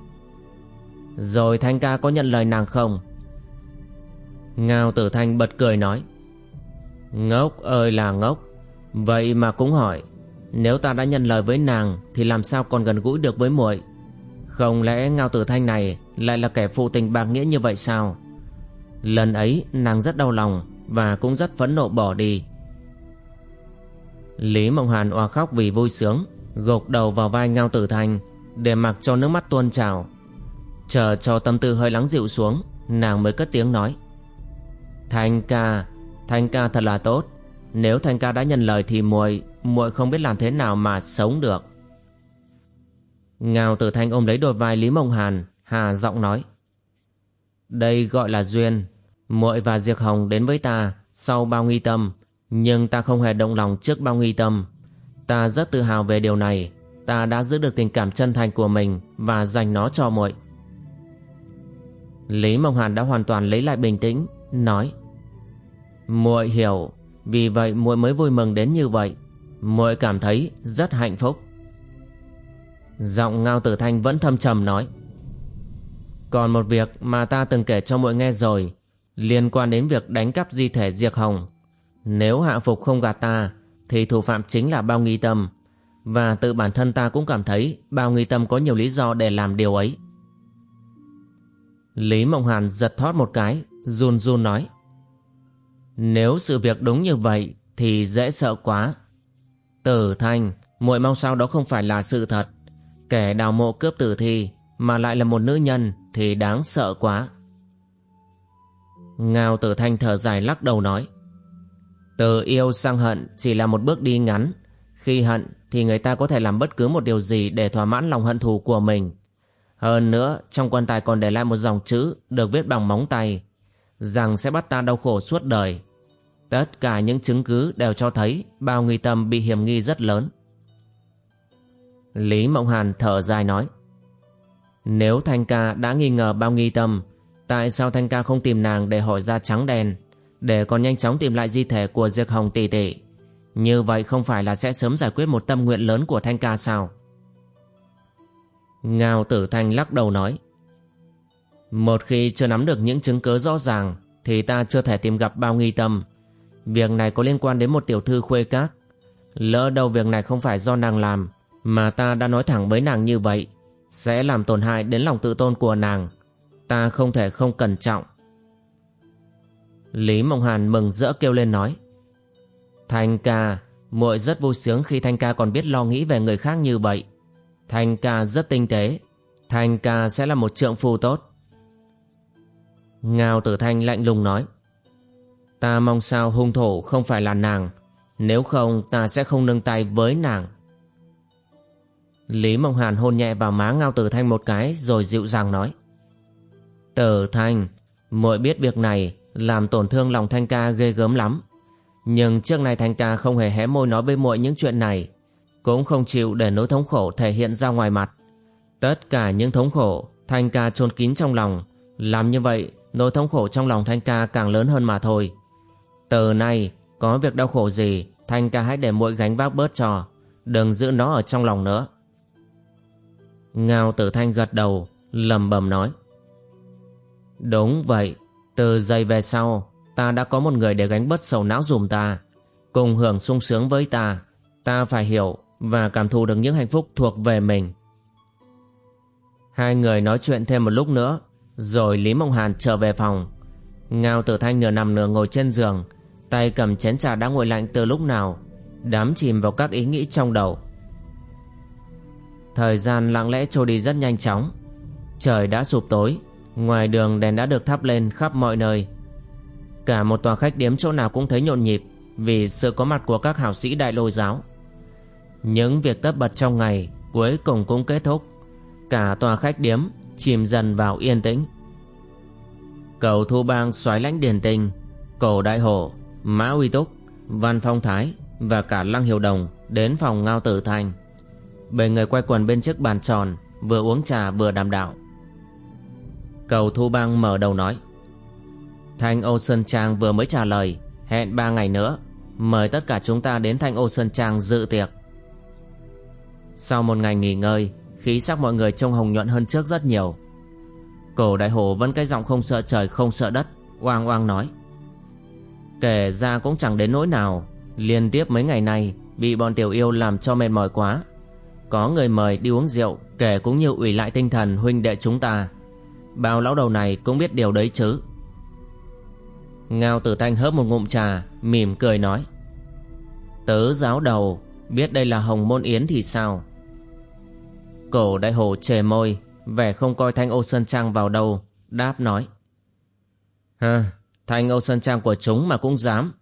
Rồi Thanh ca có nhận lời nàng không? Ngao tử thanh bật cười nói. Ngốc ơi là ngốc, Vậy mà cũng hỏi, Nếu ta đã nhận lời với nàng Thì làm sao còn gần gũi được với muội? Không lẽ Ngao tử thanh này Lại là kẻ phụ tình bạc nghĩa như vậy sao? Lần ấy, nàng rất đau lòng Và cũng rất phẫn nộ bỏ đi. Lý Mộng Hàn oa khóc vì vui sướng, Gục đầu vào vai Ngao Tử Thanh, Để mặc cho nước mắt tuôn trào. Chờ cho tâm tư hơi lắng dịu xuống, Nàng mới cất tiếng nói. Thanh ca Thanh ca thật là tốt. Nếu Thanh ca đã nhận lời thì muội muội không biết làm thế nào mà sống được. Ngao tử thanh ôm lấy đôi vai Lý Mông Hàn, Hà giọng nói. Đây gọi là duyên. Muội và Diệp Hồng đến với ta Sau bao nghi tâm, Nhưng ta không hề động lòng trước bao nghi tâm. Ta rất tự hào về điều này. Ta đã giữ được tình cảm chân thành của mình Và dành nó cho muội. Lý Mông Hàn đã hoàn toàn lấy lại bình tĩnh, Nói. Muội hiểu, vì vậy muội mới vui mừng đến như vậy. Muội cảm thấy rất hạnh phúc giọng ngao tử thanh vẫn thâm trầm nói. Còn một việc mà ta từng kể cho muội nghe rồi liên quan đến việc đánh cắp di thể diệt hồng. Nếu hạ phục không gạt ta thì thủ phạm chính là bao nghi tâm. Và tự bản thân ta cũng cảm thấy bao nghi tâm có nhiều lý do để làm điều ấy. Lý mộng hàn giật thót một cái run run nói. Nếu sự việc đúng như vậy thì dễ sợ quá. Tử Thanh, muội mong sao đó không phải là sự thật. Kẻ đào mộ cướp tử thi mà lại là một nữ nhân thì đáng sợ quá. Ngao Tử Thanh thở dài lắc đầu nói. Từ yêu sang hận chỉ là một bước đi ngắn. Khi hận thì người ta có thể làm bất cứ một điều gì để thỏa mãn lòng hận thù của mình. Hơn nữa, trong quan tài còn để lại một dòng chữ được viết bằng móng tay rằng sẽ bắt ta đau khổ suốt đời. Tất cả những chứng cứ đều cho thấy bao nghi tâm bị hiểm nghi rất lớn. Lý Mộng Hàn thở dài nói, Nếu Thanh ca đã nghi ngờ bao nghi tâm, Tại sao Thanh ca không tìm nàng để hỏi ra trắng đen, Để còn nhanh chóng tìm lại di thể của Diệp Hồng tỷ tỷ Như vậy không phải là sẽ sớm giải quyết một tâm nguyện lớn của Thanh ca sao Ngao tử Thanh lắc đầu nói, một khi chưa nắm được những chứng cứ rõ ràng, thì ta chưa thể tìm gặp bao nghi tâm. Việc này có liên quan đến một tiểu thư khuê các. Lỡ đâu việc này không phải do nàng làm mà ta đã nói thẳng với nàng như vậy sẽ làm tổn hại đến lòng tự tôn của nàng. Ta không thể không cẩn trọng. Lý Mộng Hàn mừng rỡ kêu lên nói Thanh ca, muội rất vui sướng khi Thanh ca còn biết lo nghĩ về người khác như vậy. Thanh ca rất tinh tế. Thanh ca sẽ là một trượng phu tốt. Ngao tử thanh lạnh lùng nói Ta mong sao hung thủ không phải là nàng Nếu không ta sẽ không nâng tay với nàng Lý Mộng Hàn hôn nhẹ vào má Ngao Tử Thanh một cái Rồi dịu dàng nói Tử Thanh muội biết việc này làm tổn thương lòng Thanh ca ghê gớm lắm. Nhưng trước này Thanh ca không hề hé môi nói với muội những chuyện này, cũng không chịu để nỗi thống khổ thể hiện ra ngoài mặt. Tất cả những thống khổ Thanh ca chôn kín trong lòng, làm như vậy nỗi thống khổ trong lòng Thanh ca càng lớn hơn mà thôi. Từ nay, có việc đau khổ gì, Thanh ca hãy để muội gánh vác bớt cho, đừng giữ nó ở trong lòng nữa. Ngao tử thanh gật đầu, lầm bầm nói. Đúng vậy, từ giây về sau, ta đã có một người để gánh bớt sầu não dùm ta, cùng hưởng sung sướng với ta. Ta phải hiểu và cảm thụ được những hạnh phúc thuộc về mình. Hai người nói chuyện thêm một lúc nữa, rồi Lý Mộng Hàn trở về phòng. Ngao tử thanh nửa nằm nửa ngồi trên giường, tay cầm chén trà đã nguội lạnh từ lúc nào, đám chìm vào các ý nghĩ trong đầu. Thời gian lặng lẽ trôi đi rất nhanh chóng. Trời đã sụp tối, ngoài đường đèn đã được thắp lên khắp mọi nơi. Cả một tòa khách điếm chỗ nào cũng thấy nhộn nhịp vì sự có mặt của các hảo sĩ đại lôi giáo. Những việc tất bật trong ngày cuối cùng cũng kết thúc. Cả tòa khách điếm chìm dần vào yên tĩnh. Cầu Thu Bang xoáy lãnh điền tình, Cổ Đại Hổ, Mã Uy Túc, Văn Phong Thái và cả Lăng Hiểu Đồng đến phòng Ngao Tử Thành bề người quay quần bên chiếc bàn tròn, Vừa uống trà vừa đàm đạo. Cầu Thu Bang mở đầu nói, Thanh Ô Sơn Trang vừa mới trả lời, Hẹn ba ngày nữa, Mời tất cả chúng ta đến Thanh Ô Sơn Trang dự tiệc. Sau một ngày nghỉ ngơi, Khí sắc mọi người trông hồng nhuận hơn trước rất nhiều. Cổ đại hổ vẫn cái giọng không sợ trời, không sợ đất, Oang oang nói Kể ra cũng chẳng đến nỗi nào, Liên tiếp mấy ngày nay, Bị bọn tiểu yêu làm cho mệt mỏi quá có người mời đi uống rượu, Kể cũng như ủy lại tinh thần huynh đệ chúng ta. Bao lão đầu này cũng biết điều đấy chứ? Ngao tử thanh hớp một ngụm trà, Mỉm cười nói. Tớ giáo đầu, Biết đây là hồng môn yến thì sao? Cổ đại hổ chề môi, Vẻ không coi thanh ô sơn trang vào đâu, Đáp nói. Hơ Thanh ô sơn trang của chúng mà cũng dám.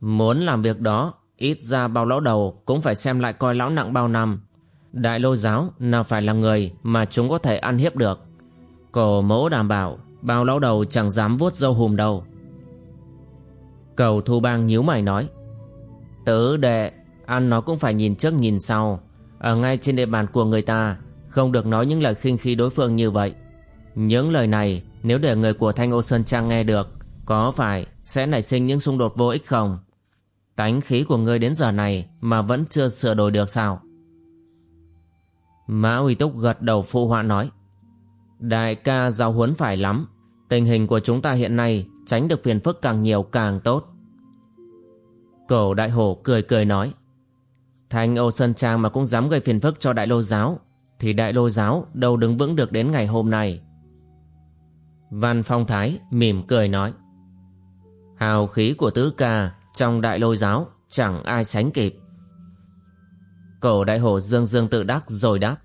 Muốn làm việc đó, Ít ra bao lão đầu Cũng phải xem lại coi lão nặng bao năm. Đại lôi giáo nào phải là người mà chúng có thể ăn hiếp được. Cổ mẫu đảm bảo bao lão đầu chẳng dám vuốt dâu hùm đâu. Cầu thu bang nhíu mày nói Tứ đệ, ăn nó cũng phải nhìn trước nhìn sau. Ở ngay trên địa bàn của người ta, không được nói những lời khinh khi đối phương như vậy. Những lời này, nếu để người của Thanh Ô Sơn Trang nghe được, có phải sẽ nảy sinh những xung đột vô ích không? Tánh khí của ngươi đến giờ này mà vẫn chưa sửa đổi được sao? Mã Uy Túc gật đầu phụ họa nói, Đại ca giáo huấn phải lắm, Tình hình của chúng ta hiện nay Tránh được phiền phức càng nhiều càng tốt. Cổ đại hổ cười cười nói Thành Âu Sơn Trang mà cũng dám gây phiền phức cho đại lô giáo, Thì đại lô giáo đâu đứng vững được đến ngày hôm nay. Văn Phong Thái mỉm cười nói, Hào khí của tứ ca trong đại lô giáo chẳng ai sánh kịp. Cổ đại hổ dương dương tự đắc rồi đáp.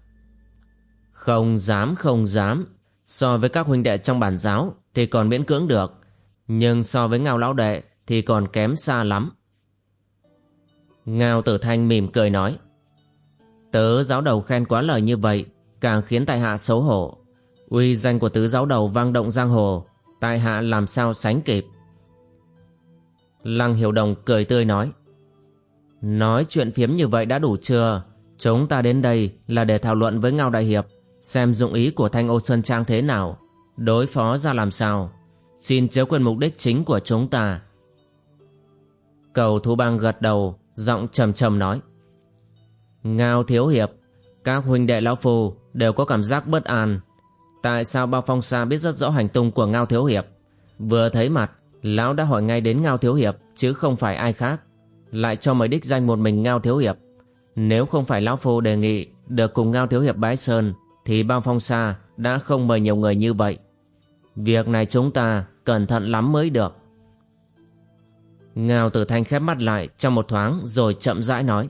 Không dám không dám. So với các huynh đệ trong bản giáo thì còn miễn cưỡng được. Nhưng so với ngao lão đệ thì còn kém xa lắm. Ngao tử thanh mỉm cười nói. Tớ giáo đầu khen quá lời như vậy, càng khiến tại hạ xấu hổ. Uy danh của tứ giáo đầu vang động giang hồ, tại hạ làm sao sánh kịp. Lăng hiểu đồng cười tươi nói. Nói chuyện phiếm như vậy đã đủ chưa? Chúng ta đến đây là để thảo luận với Ngao Đại Hiệp xem dụng ý của Thanh Ô Sơn Trang thế nào, đối phó ra làm sao. Xin chớ quên mục đích chính của chúng ta. Cầu Thu Bang gật đầu, giọng trầm trầm nói. Ngao Thiếu Hiệp, các huynh đệ Lão Phu đều có cảm giác bất an. Tại sao Bao Phong Sa biết rất rõ hành tung của Ngao Thiếu Hiệp? Vừa thấy mặt, Lão đã hỏi ngay đến Ngao Thiếu Hiệp chứ không phải ai khác lại cho mời đích danh một mình Ngao Thiếu Hiệp. Nếu không phải Lão Phu đề nghị được cùng Ngao Thiếu Hiệp bái sơn, thì bao phong xa đã không mời nhiều người như vậy. Việc này chúng ta cẩn thận lắm mới được. Ngao Tử Thanh khép mắt lại trong một thoáng rồi chậm rãi nói.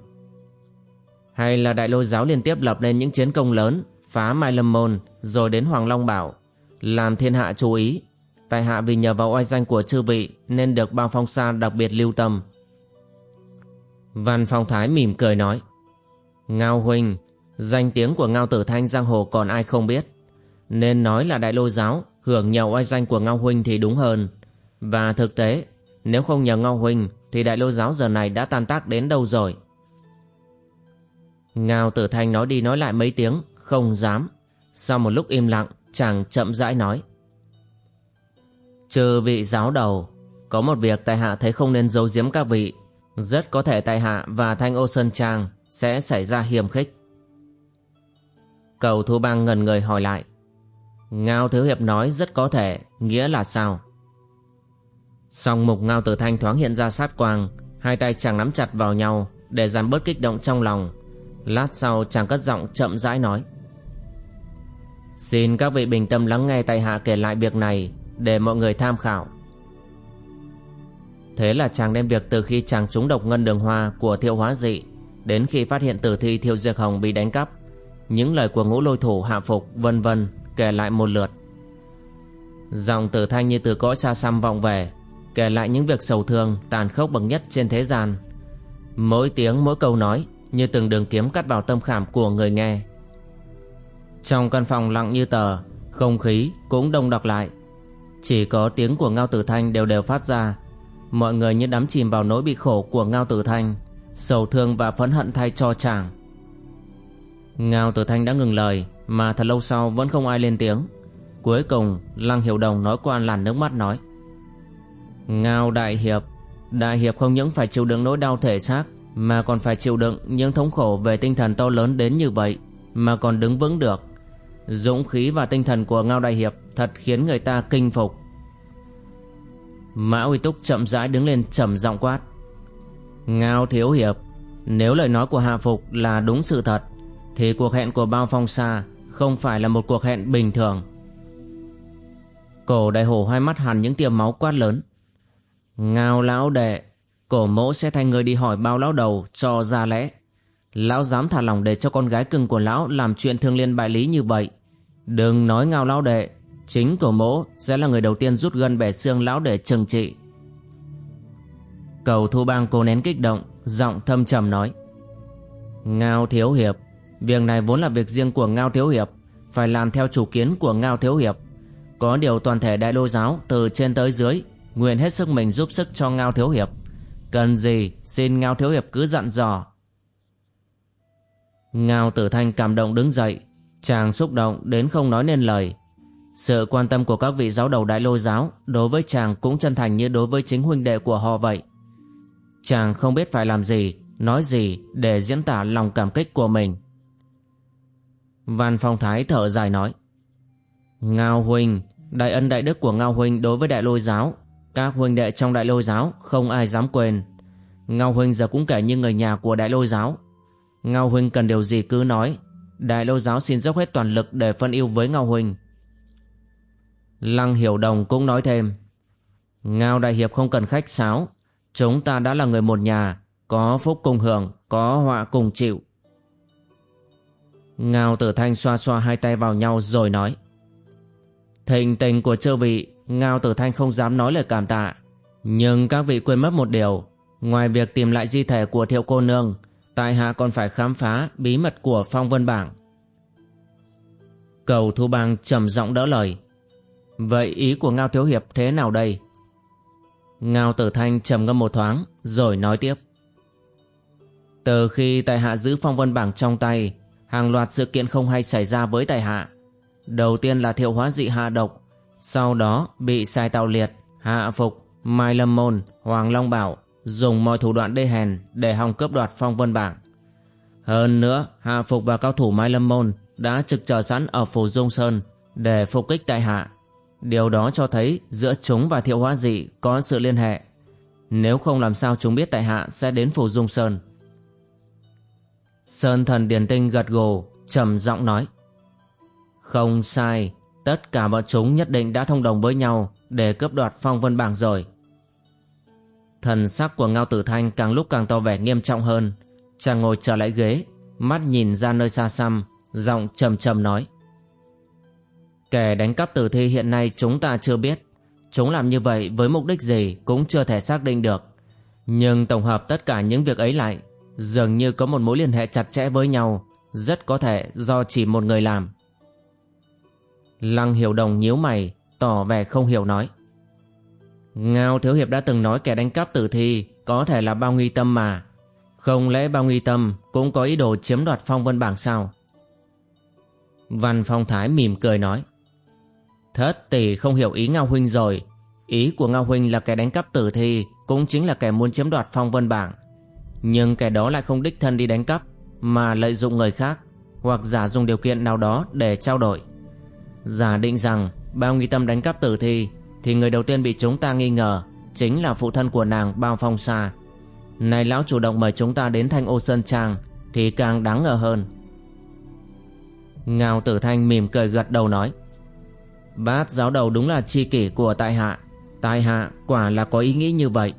Hay là đại lôi giáo liên tiếp lập nên những chiến công lớn, phá Mai Lâm Môn, rồi đến Hoàng Long Bảo, làm thiên hạ chú ý. Tại hạ vì nhờ vào oai danh của chư vị nên được bao phong sa đặc biệt lưu tâm, Văn Phong Thái mỉm cười nói Ngao Huynh Danh tiếng của Ngao Tử Thanh Giang Hồ còn ai không biết Nên nói là đại lôi giáo hưởng nhờ oai danh của Ngao Huynh thì đúng hơn. Và thực tế, nếu không nhờ Ngao Huynh thì đại Lôi giáo giờ này đã tan tác đến đâu rồi. Ngao Tử Thanh nói đi nói lại mấy tiếng, không dám. Sau một lúc im lặng, chàng chậm rãi nói. Trừ vị giáo đầu, có một việc tại hạ thấy không nên giấu giếm các vị. Rất có thể tại hạ và Thanh Ô Sơn Trang sẽ xảy ra hiềm khích. Cầu Thu Bang ngần người hỏi lại. Ngao Thiếu Hiệp nói rất có thể, nghĩa là sao? Song mục Ngao Tử Thanh thoáng hiện ra sát quang, hai tay chàng nắm chặt vào nhau để giảm bớt kích động trong lòng. Lát sau chàng cất giọng chậm rãi nói. Xin các vị bình tâm lắng nghe tại hạ kể lại việc này để mọi người tham khảo. Thế là chàng đem việc từ khi chàng trúng độc ngân đường hoa của thiệu hóa dị đến khi phát hiện tử thi thiêu diệt hồng bị đánh cắp. Những lời của ngũ lôi thủ, hạ phục, vân vân, kể lại một lượt. Dòng tử thanh như từ cõi xa xăm vọng về, kể lại những việc sầu thương, tàn khốc bậc nhất trên thế gian. Mỗi tiếng, mỗi câu nói như từng đường kiếm cắt vào tâm khảm của người nghe. Trong căn phòng lặng như tờ, không khí cũng đông đặc lại. Chỉ có tiếng của ngao tử thanh đều đều phát ra mọi người như đắm chìm vào nỗi bị khổ của ngao tử thanh, sầu thương và phẫn hận thay cho chàng. Ngao tử thanh đã ngừng lời, mà thật lâu sau vẫn không ai lên tiếng. Cuối cùng, lăng hiểu đồng nói qua làn nước mắt nói, ngao đại hiệp đại hiệp không những phải chịu đựng nỗi đau thể xác, mà còn phải chịu đựng những thống khổ về tinh thần to lớn đến như vậy, mà còn đứng vững được. Dũng khí và tinh thần của ngao đại hiệp thật khiến người ta kinh phục mã uy túc chậm rãi đứng lên trầm giọng quát. Ngao thiếu hiệp, nếu lời nói của hạ phục là đúng sự thật, thì cuộc hẹn của bao phong sa không phải là một cuộc hẹn bình thường. Cổ đại hổ hai mắt hẳn những tia máu quát lớn. Ngao lão đệ, cổ mẫu sẽ thay người đi hỏi bao lão đầu cho ra lẽ. Lão dám thả lòng để cho con gái cưng của lão làm chuyện thương liên bại lý như vậy. Đừng nói ngao lão đệ chính cổ mẫu sẽ là người đầu tiên rút gân bẻ xương lão để trừng trị. Cầu thu bang cố nén kích động, giọng thâm trầm nói, ngao thiếu hiệp, Việc này vốn là việc riêng của Ngao Thiếu Hiệp, Phải làm theo chủ kiến của Ngao Thiếu Hiệp. Có điều toàn thể đại đô giáo Từ trên tới dưới Nguyện hết sức mình giúp sức cho Ngao Thiếu Hiệp. Cần gì xin Ngao Thiếu Hiệp cứ dặn dò. Ngao Tử Thanh cảm động đứng dậy, Chàng xúc động đến không nói nên lời. Sự quan tâm của các vị giáo đầu đại lôi giáo Đối với chàng cũng chân thành như đối với chính huynh đệ của họ vậy. Chàng không biết phải làm gì, Nói gì để diễn tả lòng cảm kích của mình. Văn Phong Thái thở dài nói, Ngao Huynh Đại ân đại đức của Ngao Huynh đối với đại lôi giáo. Các huynh đệ trong đại lôi giáo Không ai dám quên. Ngao Huynh giờ cũng kể như người nhà của đại lôi giáo. Ngao Huynh cần điều gì cứ nói. Đại lôi giáo xin dốc hết toàn lực Để phân yêu với Ngao Huynh Lăng Hiểu Đồng cũng nói thêm, Ngao Đại Hiệp không cần khách sáo. Chúng ta đã là người một nhà, Có phúc cùng hưởng, Có họa cùng chịu. Ngao tử thanh xoa xoa hai tay vào nhau rồi nói Thịnh tình của chư vị, Ngao tử thanh không dám nói lời cảm tạ. Nhưng các vị quên mất một điều, Ngoài việc tìm lại di thể của thiệu cô nương, Tại hạ còn phải khám phá bí mật của phong vân bảng. Cầu thu bang trầm giọng đỡ lời Vậy ý của Ngao Thiếu Hiệp thế nào đây? Ngao Tử Thanh trầm ngâm một thoáng Rồi nói tiếp Từ khi tại hạ giữ phong vân bảng trong tay hàng loạt sự kiện không hay xảy ra với tài hạ. Đầu tiên là thiệu hóa dị hạ độc, sau đó bị sai tàu liệt, hạ phục, mai lâm môn, hoàng long bảo dùng mọi thủ đoạn đê hèn để hòng cướp đoạt phong vân bảng. Hơn nữa, hạ phục và cao thủ mai lâm môn đã trực chờ sẵn ở phủ dung sơn để phục kích tại hạ. Điều đó cho thấy giữa chúng và thiệu hóa dị có sự liên hệ. Nếu không làm sao chúng biết tại hạ sẽ đến phủ dung sơn. Sơn thần Điền Tinh gật gù, trầm giọng nói. Không sai, tất cả bọn chúng nhất định đã thông đồng với nhau để cướp đoạt phong vân bảng rồi. Thần sắc của Ngao Tử Thanh càng lúc càng to vẻ nghiêm trọng hơn. Chàng ngồi trở lại ghế, mắt nhìn ra nơi xa xăm, giọng trầm trầm nói. Kẻ đánh cắp tử thi hiện nay chúng ta chưa biết. Chúng làm như vậy với mục đích gì cũng chưa thể xác định được. Nhưng tổng hợp tất cả những việc ấy lại dường như có một mối liên hệ chặt chẽ với nhau, rất có thể do chỉ một người làm. Lăng Hiểu Đồng nhíu mày, tỏ vẻ không hiểu nói. Ngao Thiếu Hiệp đã từng nói kẻ đánh cắp tử thi có thể là bao nghi tâm mà. Không lẽ bao nghi tâm cũng có ý đồ chiếm đoạt phong vân bảng sao? Văn Phong Thái mỉm cười nói. Thất tỷ không hiểu ý Ngao Huynh rồi. Ý của Ngao Huynh là kẻ đánh cắp tử thi, cũng chính là kẻ muốn chiếm đoạt phong vân bảng. Nhưng kẻ đó lại không đích thân đi đánh cắp, mà lợi dụng người khác, hoặc giả dùng điều kiện nào đó để trao đổi. Giả định rằng bao nghi tâm đánh cắp tử thi, thì người đầu tiên bị chúng ta nghi ngờ chính là phụ thân của nàng Bao Phong Sa. Này lão chủ động mời chúng ta đến Thanh Ô Sơn Trang thì càng đáng ngờ hơn. Ngao Tử Thanh mỉm cười gật đầu nói Bát giáo đầu đúng là chi kỷ của tại hạ. Tại hạ quả là có ý nghĩ như vậy.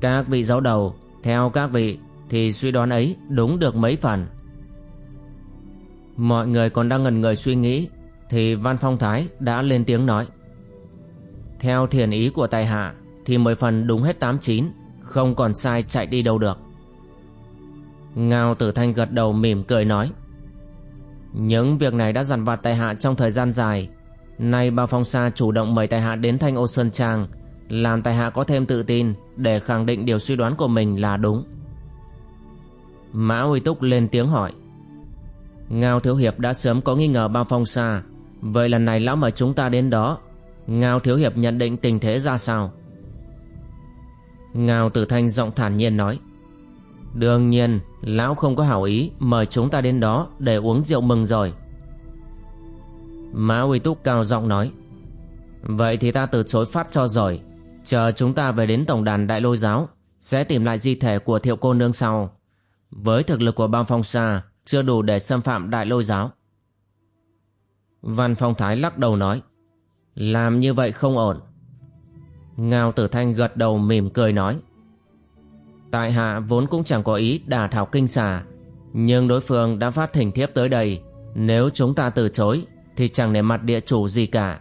Các vị giáo đầu, Theo các vị, Thì suy đoán ấy đúng được mấy phần? Mọi người còn đang ngần người suy nghĩ, Thì Văn Phong Thái đã lên tiếng nói. Theo thiền ý của tại hạ, Thì mười phần đúng hết tám chín, Không còn sai chạy đi đâu được. Ngao Tử Thanh gật đầu mỉm cười nói. Những việc này đã dằn vặt tại hạ trong thời gian dài Nay bao phong sa chủ động mời tại hạ đến Thanh Ô Sơn Trang, Làm tại hạ có thêm tự tin Để khẳng định điều suy đoán của mình là đúng. Mã Uy Túc lên tiếng hỏi. Ngao Thiếu Hiệp đã sớm có nghi ngờ bao phong sa, Vậy lần này lão mời chúng ta đến đó. Ngao Thiếu Hiệp nhận định tình thế ra sao? Ngao Tử Thanh giọng thản nhiên nói. Đương nhiên, Lão không có hảo ý Mời chúng ta đến đó để uống rượu mừng rồi. Mã Uy Túc cao giọng nói, Vậy thì ta từ chối phát cho rồi. Chờ chúng ta về đến tổng đàn đại lôi giáo, Sẽ tìm lại di thể của thiệu cô nương sau. Với thực lực của bang Phong Sa, Chưa đủ để xâm phạm đại lôi giáo. Văn Phong Thái lắc đầu nói, Làm như vậy không ổn. Ngao Tử Thanh gật đầu mỉm cười nói, Tại hạ vốn cũng chẳng có ý đả thảo kinh xà, Nhưng đối phương đã phát thỉnh thiếp tới đây, Nếu chúng ta từ chối thì chẳng nể mặt địa chủ gì cả.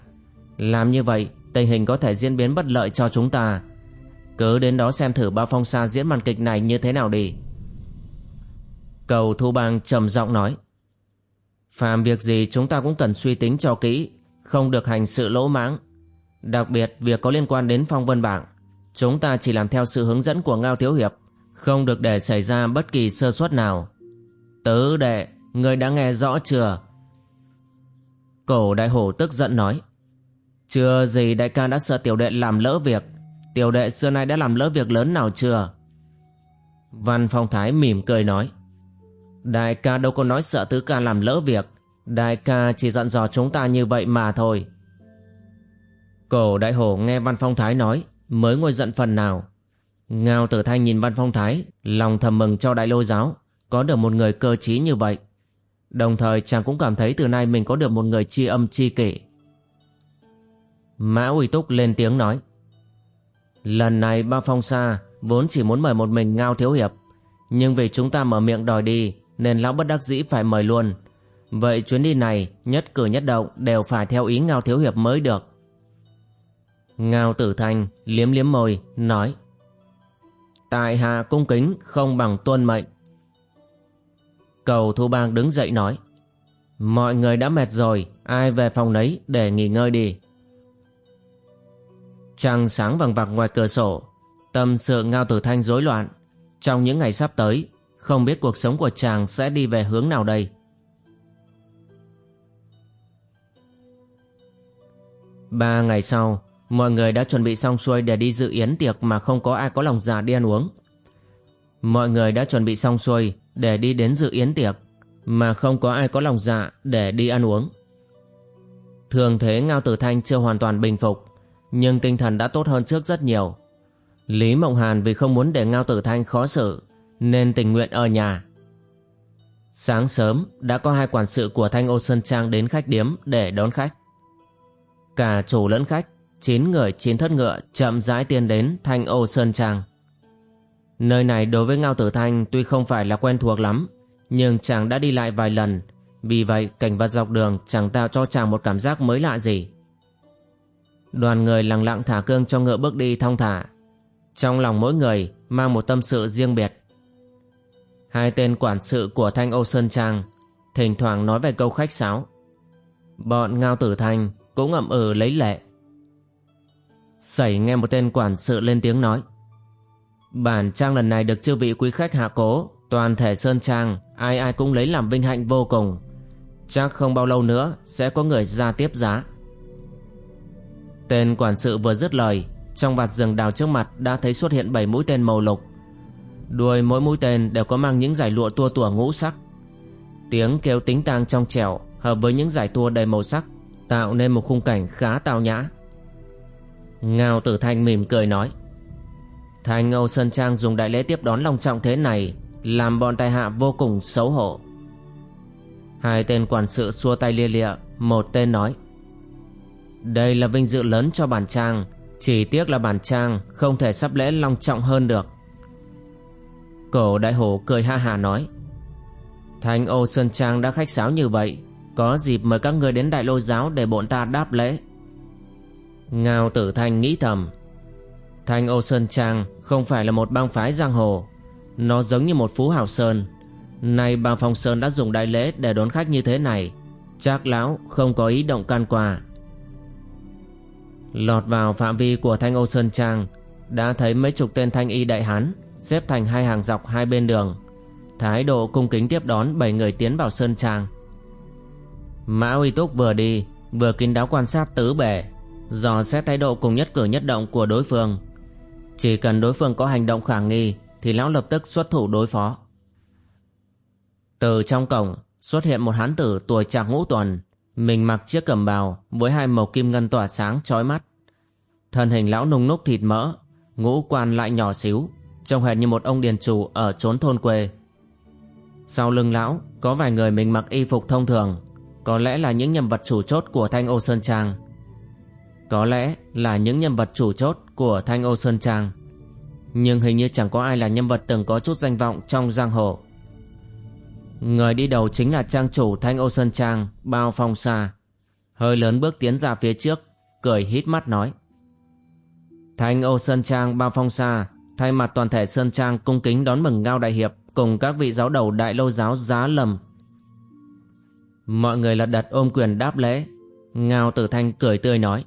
Làm như vậy, Tình hình có thể diễn biến bất lợi cho chúng ta. Cứ đến đó xem thử bao phong sa diễn màn kịch này như thế nào đi. Cầu Thu Bang trầm giọng nói. Phàm việc gì chúng ta cũng cần suy tính cho kỹ, Không được hành sự lỗ mãng. Đặc biệt, việc có liên quan đến phong vân bảng. Chúng ta chỉ làm theo sự hướng dẫn của Ngao Thiếu Hiệp, Không được để xảy ra bất kỳ sơ suất nào. Tứ đệ, Người đã nghe rõ chưa? Cổ đại hổ tức giận nói Chưa gì đại ca đã sợ tiểu đệ làm lỡ việc Tiểu đệ xưa nay đã làm lỡ việc lớn nào chưa Văn Phong Thái mỉm cười nói Đại ca đâu có nói sợ tứ ca làm lỡ việc Đại ca chỉ dặn dò chúng ta như vậy mà thôi Cổ đại hổ nghe Văn Phong Thái nói mới ngồi giận phần nào. Ngao tử thanh nhìn Văn Phong Thái, lòng thầm mừng cho đại lôi giáo, có được một người cơ trí như vậy. Đồng thời chàng cũng cảm thấy từ nay mình có được một người chi âm chi kỷ. Mã Uy Túc lên tiếng nói. Lần này ba phong xa vốn chỉ muốn mời một mình Ngao Thiếu Hiệp, nhưng vì chúng ta mở miệng đòi đi nên lão bất đắc dĩ phải mời luôn. Vậy chuyến đi này nhất cử nhất động đều phải theo ý Ngao Thiếu Hiệp mới được. Ngao tử thanh liếm liếm môi nói Tại hạ cung kính không bằng tuân mệnh Cầu thu bang đứng dậy nói, Mọi người đã mệt rồi, Ai về phòng nấy để nghỉ ngơi đi. Trăng sáng vằng vặc ngoài cửa sổ, Tâm sự Ngao Tử Thanh rối loạn. Trong những ngày sắp tới, Không biết cuộc sống của chàng sẽ đi về hướng nào đây. Ba ngày sau, Mọi người đã chuẩn bị xong xuôi để đi dự yến tiệc mà không có ai có lòng giả đi ăn uống. Mọi người đã chuẩn bị xong xuôi để đi đến dự yến tiệc, mà không có ai có lòng dạ để đi ăn uống. Thường thế Ngao Tử Thanh chưa hoàn toàn bình phục, nhưng tinh thần đã tốt hơn trước rất nhiều. Lý Mộng Hàn vì không muốn để Ngao Tử Thanh khó xử, nên tình nguyện ở nhà. Sáng sớm, đã có hai quản sự của Thanh Ô Sơn Trang đến khách điếm để đón khách. Cả chủ lẫn khách, chín người, chín thất ngựa chậm rãi tiến đến Thanh Ô Sơn Trang. Nơi này đối với Ngao Tử Thanh tuy không phải là quen thuộc lắm, nhưng chàng đã đi lại vài lần, vì vậy cảnh vật dọc đường chẳng tạo cho chàng một cảm giác mới lạ gì. Đoàn người lặng lặng thả cương cho ngựa bước đi thong thả. Trong lòng mỗi người mang một tâm sự riêng biệt. Hai tên quản sự của Thanh âu Sơn Trang thỉnh thoảng nói về câu khách sáo. Bọn Ngao Tử Thanh cũng ậm ừ lấy lệ Sẩy nghe một tên quản sự lên tiếng nói. Bản trang lần này được chư vị quý khách hạ cố, toàn thể sơn trang, ai ai cũng lấy làm vinh hạnh vô cùng. Chắc không bao lâu nữa sẽ có người ra tiếp giá. Tên quản sự vừa dứt lời, trong vạt rừng đào trước mặt đã thấy xuất hiện bảy mũi tên màu lục. Đuôi mỗi mũi tên đều có mang những giải lụa tua tủa ngũ sắc. Tiếng kêu tính tang trong trẻo hợp với những giải tua đầy màu sắc, tạo nên một khung cảnh khá tao nhã. Ngao tử thanh mỉm cười nói Thanh Âu Sơn Trang dùng đại lễ tiếp đón long trọng thế này Làm bọn tài hạ vô cùng xấu hổ. Hai tên quản sự xua tay lia lịa, Một tên nói, Đây là vinh dự lớn cho bản trang, Chỉ tiếc là bản trang Không thể sắp lễ long trọng hơn được. Cổ đại hổ cười ha hà nói Thanh Âu Sơn Trang đã khách sáo như vậy, Có dịp mời các người đến đại lô giáo Để bọn ta đáp lễ. Ngao tử thanh nghĩ thầm Thanh Âu Sơn Trang không phải là một bang phái giang hồ. Nó giống như một phú hào sơn. Nay bang phong sơn đã dùng đại lễ để đón khách như thế này. Chắc lão không có ý động can quà. Lọt vào phạm vi của Thanh Âu Sơn Trang, Đã thấy mấy chục tên thanh y đại hán Xếp thành hai hàng dọc hai bên đường. Thái độ cung kính tiếp đón bảy người tiến vào Sơn Trang. Mã Uy Túc vừa đi, Vừa kín đáo quan sát tứ bể, dò xét thái độ cùng nhất cử nhất động của đối phương chỉ cần đối phương có hành động khả nghi, thì lão lập tức xuất thủ đối phó. Từ trong cổng, xuất hiện một hán tử tuổi trạc ngũ tuần, mình mặc chiếc cẩm bào với hai màu kim ngân tỏa sáng chói mắt. Thân hình lão nung núc thịt mỡ, ngũ quan lại nhỏ xíu, trông hệt như một ông điền chủ ở chốn thôn quê. Sau lưng lão, có vài người mình mặc y phục thông thường, có lẽ là những nhân vật chủ chốt của thanh ô sơn trang. Có lẽ là những nhân vật chủ chốt của Thanh Âu Sơn Trang. Nhưng hình như chẳng có ai là nhân vật từng có chút danh vọng trong giang hồ. Người đi đầu chính là trang chủ Thanh Âu Sơn Trang Bao Phong Sa. Hơi lớn bước tiến ra phía trước Cười hít mắt nói. Thanh Âu Sơn Trang Bao Phong Sa Thay mặt toàn thể Sơn Trang cung kính đón mừng Ngao Đại Hiệp Cùng các vị giáo đầu Đại Lô Giáo Giá Lầm. Mọi người lật đật ôm quyền đáp lễ. Ngao Tử Thanh cười tươi nói.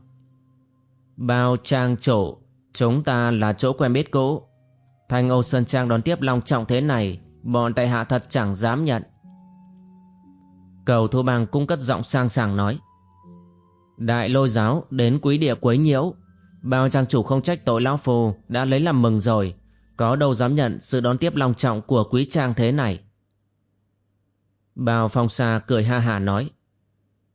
Bao trang chủ, chúng ta là chỗ quen biết cũ. Thanh Âu Sơn Trang đón tiếp long trọng thế này, bọn tại hạ thật chẳng dám nhận. Cầu Thu Bang cung cất giọng sang sàng nói. Đại lôi giáo đến quý địa quấy nhiễu. Bao trang chủ không trách tội lão phù đã lấy làm mừng rồi. Có đâu dám nhận sự đón tiếp long trọng của quý trang thế này. Bao phong xa cười ha hả nói.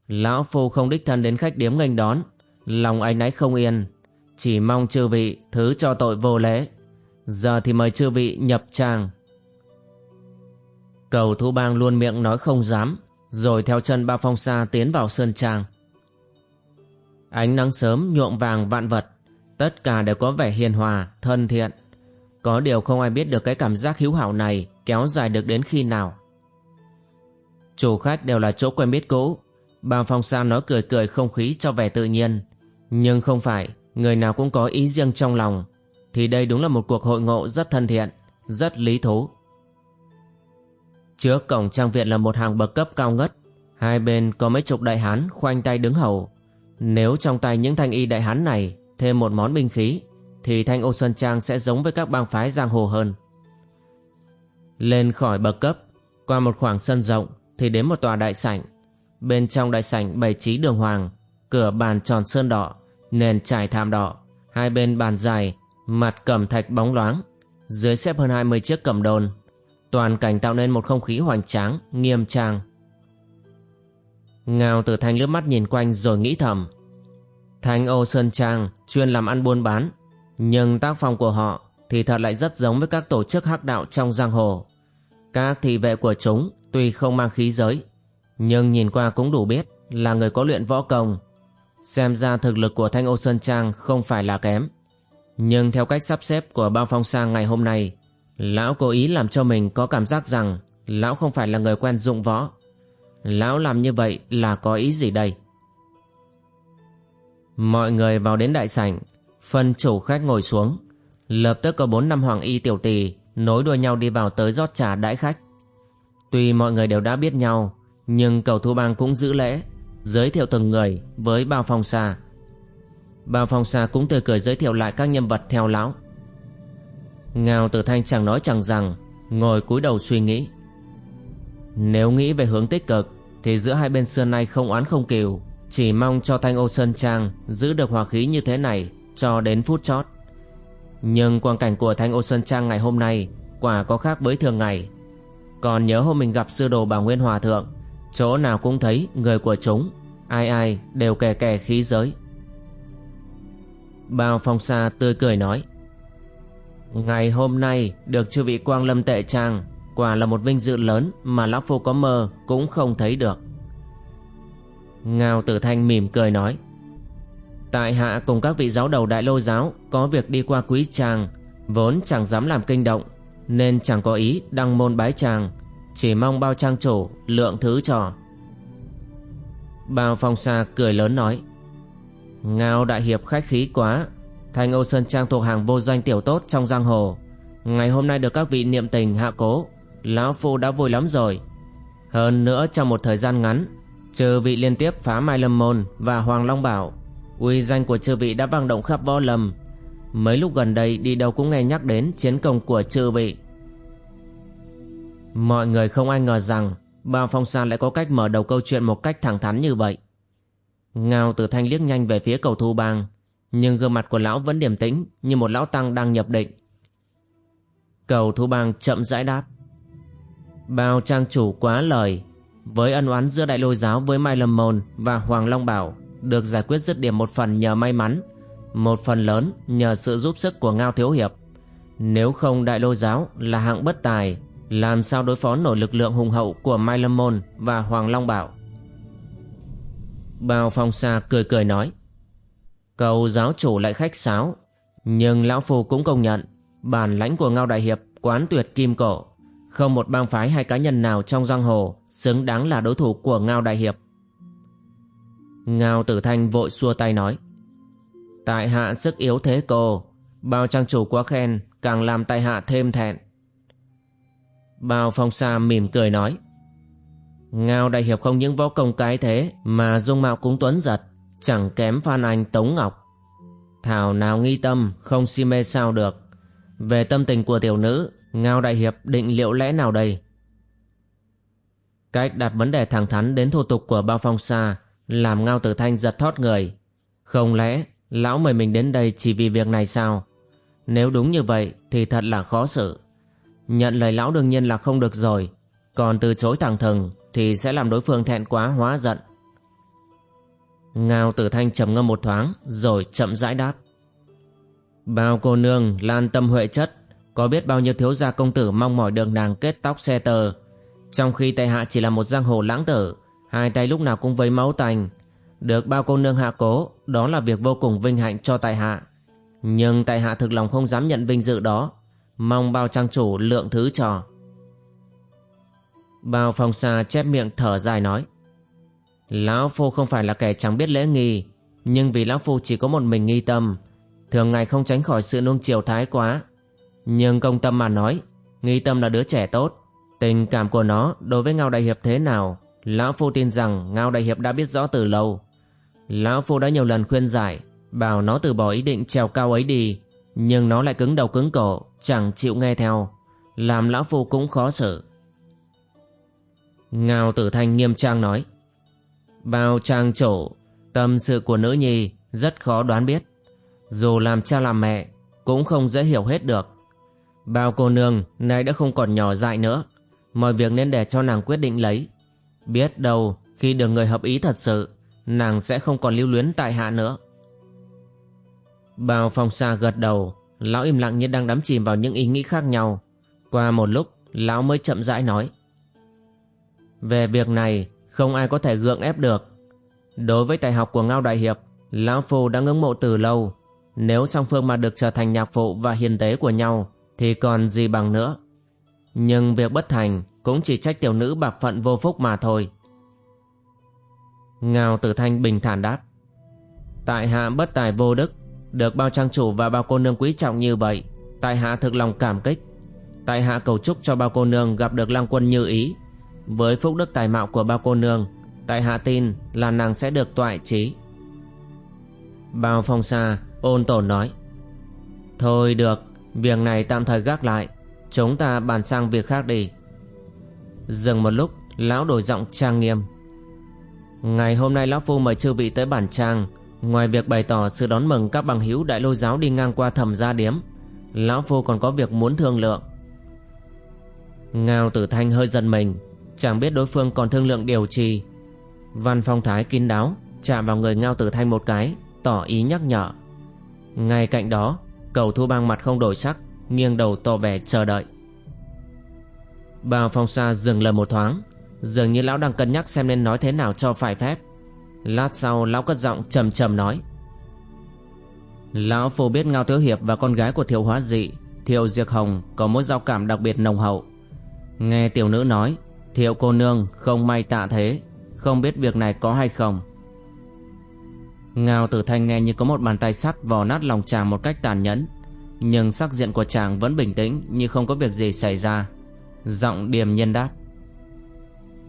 Lão phu không đích thân đến khách điếm nghênh đón Lòng anh ấy không yên chỉ mong chư vị thứ cho tội vô lễ. Giờ thì mời chư vị nhập trang Cầu thu bang luôn miệng nói không dám Rồi theo chân ba phong xa tiến vào sơn trang Ánh nắng sớm nhuộm vàng vạn vật Tất cả đều có vẻ hiền hòa, thân thiện. Có điều không ai biết được cái cảm giác hữu hảo này Kéo dài được đến khi nào. Chủ khách đều là chỗ quen biết cũ. Ba phong sa nói cười cười không khí cho vẻ tự nhiên. Nhưng không phải người nào cũng có ý riêng trong lòng thì đây đúng là một cuộc hội ngộ rất thân thiện, rất lý thú. Trước cổng trang viện là một hàng bậc cấp cao ngất, hai bên có mấy chục đại hán khoanh tay đứng hầu. Nếu trong tay những thanh y đại hán này thêm một món binh khí thì thanh ô sơn trang sẽ giống với các bang phái giang hồ hơn. Lên khỏi bậc cấp, qua một khoảng sân rộng thì đến một tòa đại sảnh. Bên trong đại sảnh bày trí đường hoàng, cửa bàn tròn sơn đỏ, nền trải thảm đỏ, hai bên bàn dài, mặt cẩm thạch bóng loáng, dưới xếp hơn 20 chiếc cẩm đồn. Toàn cảnh tạo nên một không khí hoành tráng, nghiêm trang. Ngao tử thanh lướt mắt nhìn quanh rồi nghĩ thầm. Thanh Âu Sơn Trang chuyên làm ăn buôn bán, nhưng tác phong của họ thì thật lại rất giống với các tổ chức hắc đạo trong giang hồ. Các thị vệ của chúng tuy không mang khí giới, nhưng nhìn qua cũng đủ biết là người có luyện võ công, Xem ra thực lực của Thanh Ô Sơn Trang không phải là kém. Nhưng theo cách sắp xếp của bao phong sang ngày hôm nay, lão cố ý làm cho mình có cảm giác rằng lão không phải là người quen dụng võ. Lão làm như vậy là có ý gì đây? Mọi người vào đến đại sảnh, phân chủ khách ngồi xuống. Lập tức có bốn năm hoàng y tiểu tỳ nối đuôi nhau đi vào tới rót trà đãi khách. Tuy mọi người đều đã biết nhau, nhưng cầu thu bang cũng giữ lễ giới thiệu từng người với bao phong xa. Bao Phong Sa cũng tươi cười giới thiệu lại các nhân vật theo lão. Ngao Tử Thanh chẳng nói chẳng rằng, Ngồi cúi đầu suy nghĩ. Nếu nghĩ về hướng tích cực, Thì giữa hai bên xưa nay không oán không kiều, Chỉ mong cho Thanh Ô Sơn Trang Giữ được hòa khí như thế này Cho đến phút chót. Nhưng quang cảnh của Thanh Ô Sơn Trang ngày hôm nay Quả có khác với thường ngày. Còn nhớ hôm mình gặp sư đồ bà Nguyên Hòa Thượng Chỗ nào cũng thấy người của chúng, Ai ai đều kè kè khí giới. Bao phong sa tươi cười nói, Ngày hôm nay được chư vị Quang Lâm Tệ Trang Quả là một vinh dự lớn mà Lão Phu có mơ cũng không thấy được. Ngao Tử Thanh mỉm cười nói, Tại hạ cùng các vị giáo đầu đại lô giáo Có việc đi qua quý tràng, Vốn chẳng dám làm kinh động, Nên chẳng có ý đăng môn bái tràng chỉ mong bao trang chủ lượng thứ trò Bao phong xa cười lớn nói, Ngao đại hiệp khách khí quá. Thành Âu Sơn Trang thuộc hàng vô danh tiểu tốt trong giang hồ. Ngày hôm nay được các vị niệm tình hạ cố. Lão Phu đã vui lắm rồi. Hơn nữa trong một thời gian ngắn Trừ vị liên tiếp phá Mai Lâm Môn và Hoàng Long Bảo. Uy danh của chư vị đã vang động khắp võ lâm. Mấy lúc gần đây, đi đâu cũng nghe nhắc đến chiến công của chư vị. Mọi người không ai ngờ rằng Bao Phong Sa lại có cách mở đầu câu chuyện một cách thẳng thắn như vậy. Ngao Tử Thanh liếc nhanh về phía cầu thu bang, Nhưng gương mặt của lão vẫn điềm tĩnh Như một lão tăng đang nhập định. Cầu thu bang chậm rãi đáp. Bao trang chủ quá lời, Với ân oán giữa đại lôi giáo với Mai Lâm Môn và Hoàng Long Bảo Được giải quyết dứt điểm một phần nhờ may mắn, Một phần lớn nhờ sự giúp sức của Ngao Thiếu Hiệp. Nếu không đại lôi giáo là hạng bất tài làm sao đối phó nổi lực lượng hùng hậu của Mai Lâm Môn và Hoàng Long Bảo? Bao phong Sa cười cười nói, Cầu giáo chủ lại khách sáo, Nhưng lão phu cũng công nhận, Bản lãnh của Ngao Đại Hiệp quán tuyệt kim cổ, Không một bang phái hay cá nhân nào trong giang hồ Xứng đáng là đối thủ của Ngao Đại Hiệp. Ngao Tử Thanh vội xua tay nói, Tại hạ sức yếu thế cô, Bao trang chủ quá khen Càng làm tại hạ thêm thẹn. Bao phong sa mỉm cười nói Ngao đại hiệp không những võ công cái thế mà dung mạo cũng tuấn giật, chẳng kém Phan Anh Tống Ngọc. Thảo nào nghi tâm, không si mê sao được. Về tâm tình của tiểu nữ, Ngao đại hiệp định liệu lẽ nào đây? Cách đặt vấn đề thẳng thắn đến thủ tục của bao phong xa làm Ngao Tử Thanh giật thót người. Không lẽ lão mời mình đến đây chỉ vì việc này sao? Nếu đúng như vậy thì thật là khó xử. Nhận lời lão đương nhiên là không được rồi, còn từ chối thẳng thừng thì sẽ làm đối phương thẹn quá hóa giận. Ngao tử thanh trầm ngâm một thoáng rồi chậm rãi đáp. Bao cô nương lan tâm huệ chất, có biết bao nhiêu thiếu gia công tử mong mỏi đường nàng kết tóc xe tờ. Trong khi tại hạ chỉ là một giang hồ lãng tử, hai tay lúc nào cũng vây máu tành. Được bao cô nương hạ cố, đó là việc vô cùng vinh hạnh cho tại hạ. Nhưng tại hạ thực lòng không dám nhận vinh dự đó, mong bao trang chủ lượng thứ trò. Bao phong xa chép miệng thở dài nói, Lão Phu không phải là kẻ chẳng biết lễ nghi, Nhưng vì Lão Phu chỉ có một mình nghi tâm, Thường ngày không tránh khỏi sự nuông chiều thái quá Nhưng công tâm mà nói, Nghi tâm là đứa trẻ tốt, Tình cảm của nó đối với Ngao Đại Hiệp thế nào, Lão Phu tin rằng Ngao Đại Hiệp đã biết rõ từ lâu Lão Phu đã nhiều lần khuyên giải, Bảo nó từ bỏ ý định trèo cao ấy đi nhưng nó lại cứng đầu cứng cổ, Chẳng chịu nghe theo. Làm Lão Phu cũng khó xử. Ngao tử thanh nghiêm trang nói, Bao trang chủ, Tâm sự của nữ nhi rất khó đoán biết. Dù làm cha làm mẹ, Cũng không dễ hiểu hết được. Bao cô nương nay đã không còn nhỏ dại nữa. Mọi việc nên để cho nàng quyết định lấy. Biết đâu, khi được người hợp ý thật sự, Nàng sẽ không còn lưu luyến tại hạ nữa bào phong xa gật đầu, Lão im lặng như đang đắm chìm vào những ý nghĩ khác nhau. Qua một lúc, Lão mới chậm rãi nói, về việc này, không ai có thể gượng ép được. Đối với tài học của Ngao Đại Hiệp, Lão Phu đã ngưỡng mộ từ lâu. Nếu song phương mà được trở thành nhạc phụ và hiền tế của nhau, Thì còn gì bằng nữa. Nhưng việc bất thành Cũng chỉ trách tiểu nữ bạc phận vô phúc mà thôi. Ngao Tử Thanh bình thản đáp, Tại hạ bất tài vô đức được bao trang chủ và bao cô nương quý trọng như vậy, Tại hạ thực lòng cảm kích. Tại hạ cầu chúc cho bao cô nương gặp được lang quân như ý. Với phúc đức tài mạo của bao cô nương, Tại hạ tin là nàng sẽ được toại trí. Bao phong xa ôn tồn nói, Thôi được, Việc này tạm thời gác lại, Chúng ta bàn sang việc khác đi. Dừng một lúc, Lão đổi giọng trang nghiêm, Ngày hôm nay Lão Phu mời chư vị tới bản trang Ngoài việc bày tỏ sự đón mừng các bằng hữu đại lôi giáo đi ngang qua thẩm gia điếm, Lão Phu còn có việc muốn thương lượng. Ngao tử thanh hơi giận mình, Chẳng biết đối phương còn thương lượng điều gì Văn phong thái kín đáo, Chạm vào người Ngao tử thanh một cái, Tỏ ý nhắc nhở. Ngay cạnh đó, Cầu thu bang mặt không đổi sắc, Nghiêng đầu tỏ vẻ chờ đợi. Bao phong xa dừng lời một thoáng, Dường như lão đang cân nhắc xem nên nói thế nào cho phải phép. Lát sau lão cất giọng trầm trầm nói. Lão phù biết Ngao Thiếu Hiệp và con gái của Thiệu Hóa Dị, Thiệu Diệc Hồng có mối giao cảm đặc biệt nồng hậu. Nghe tiểu nữ nói, Thiệu cô nương không may tạ thế, Không biết việc này có hay không. Ngao tử thanh nghe như có một bàn tay sắt vò nát lòng chàng một cách tàn nhẫn, Nhưng sắc diện của chàng vẫn bình tĩnh như không có việc gì xảy ra. Giọng điềm nhân đáp.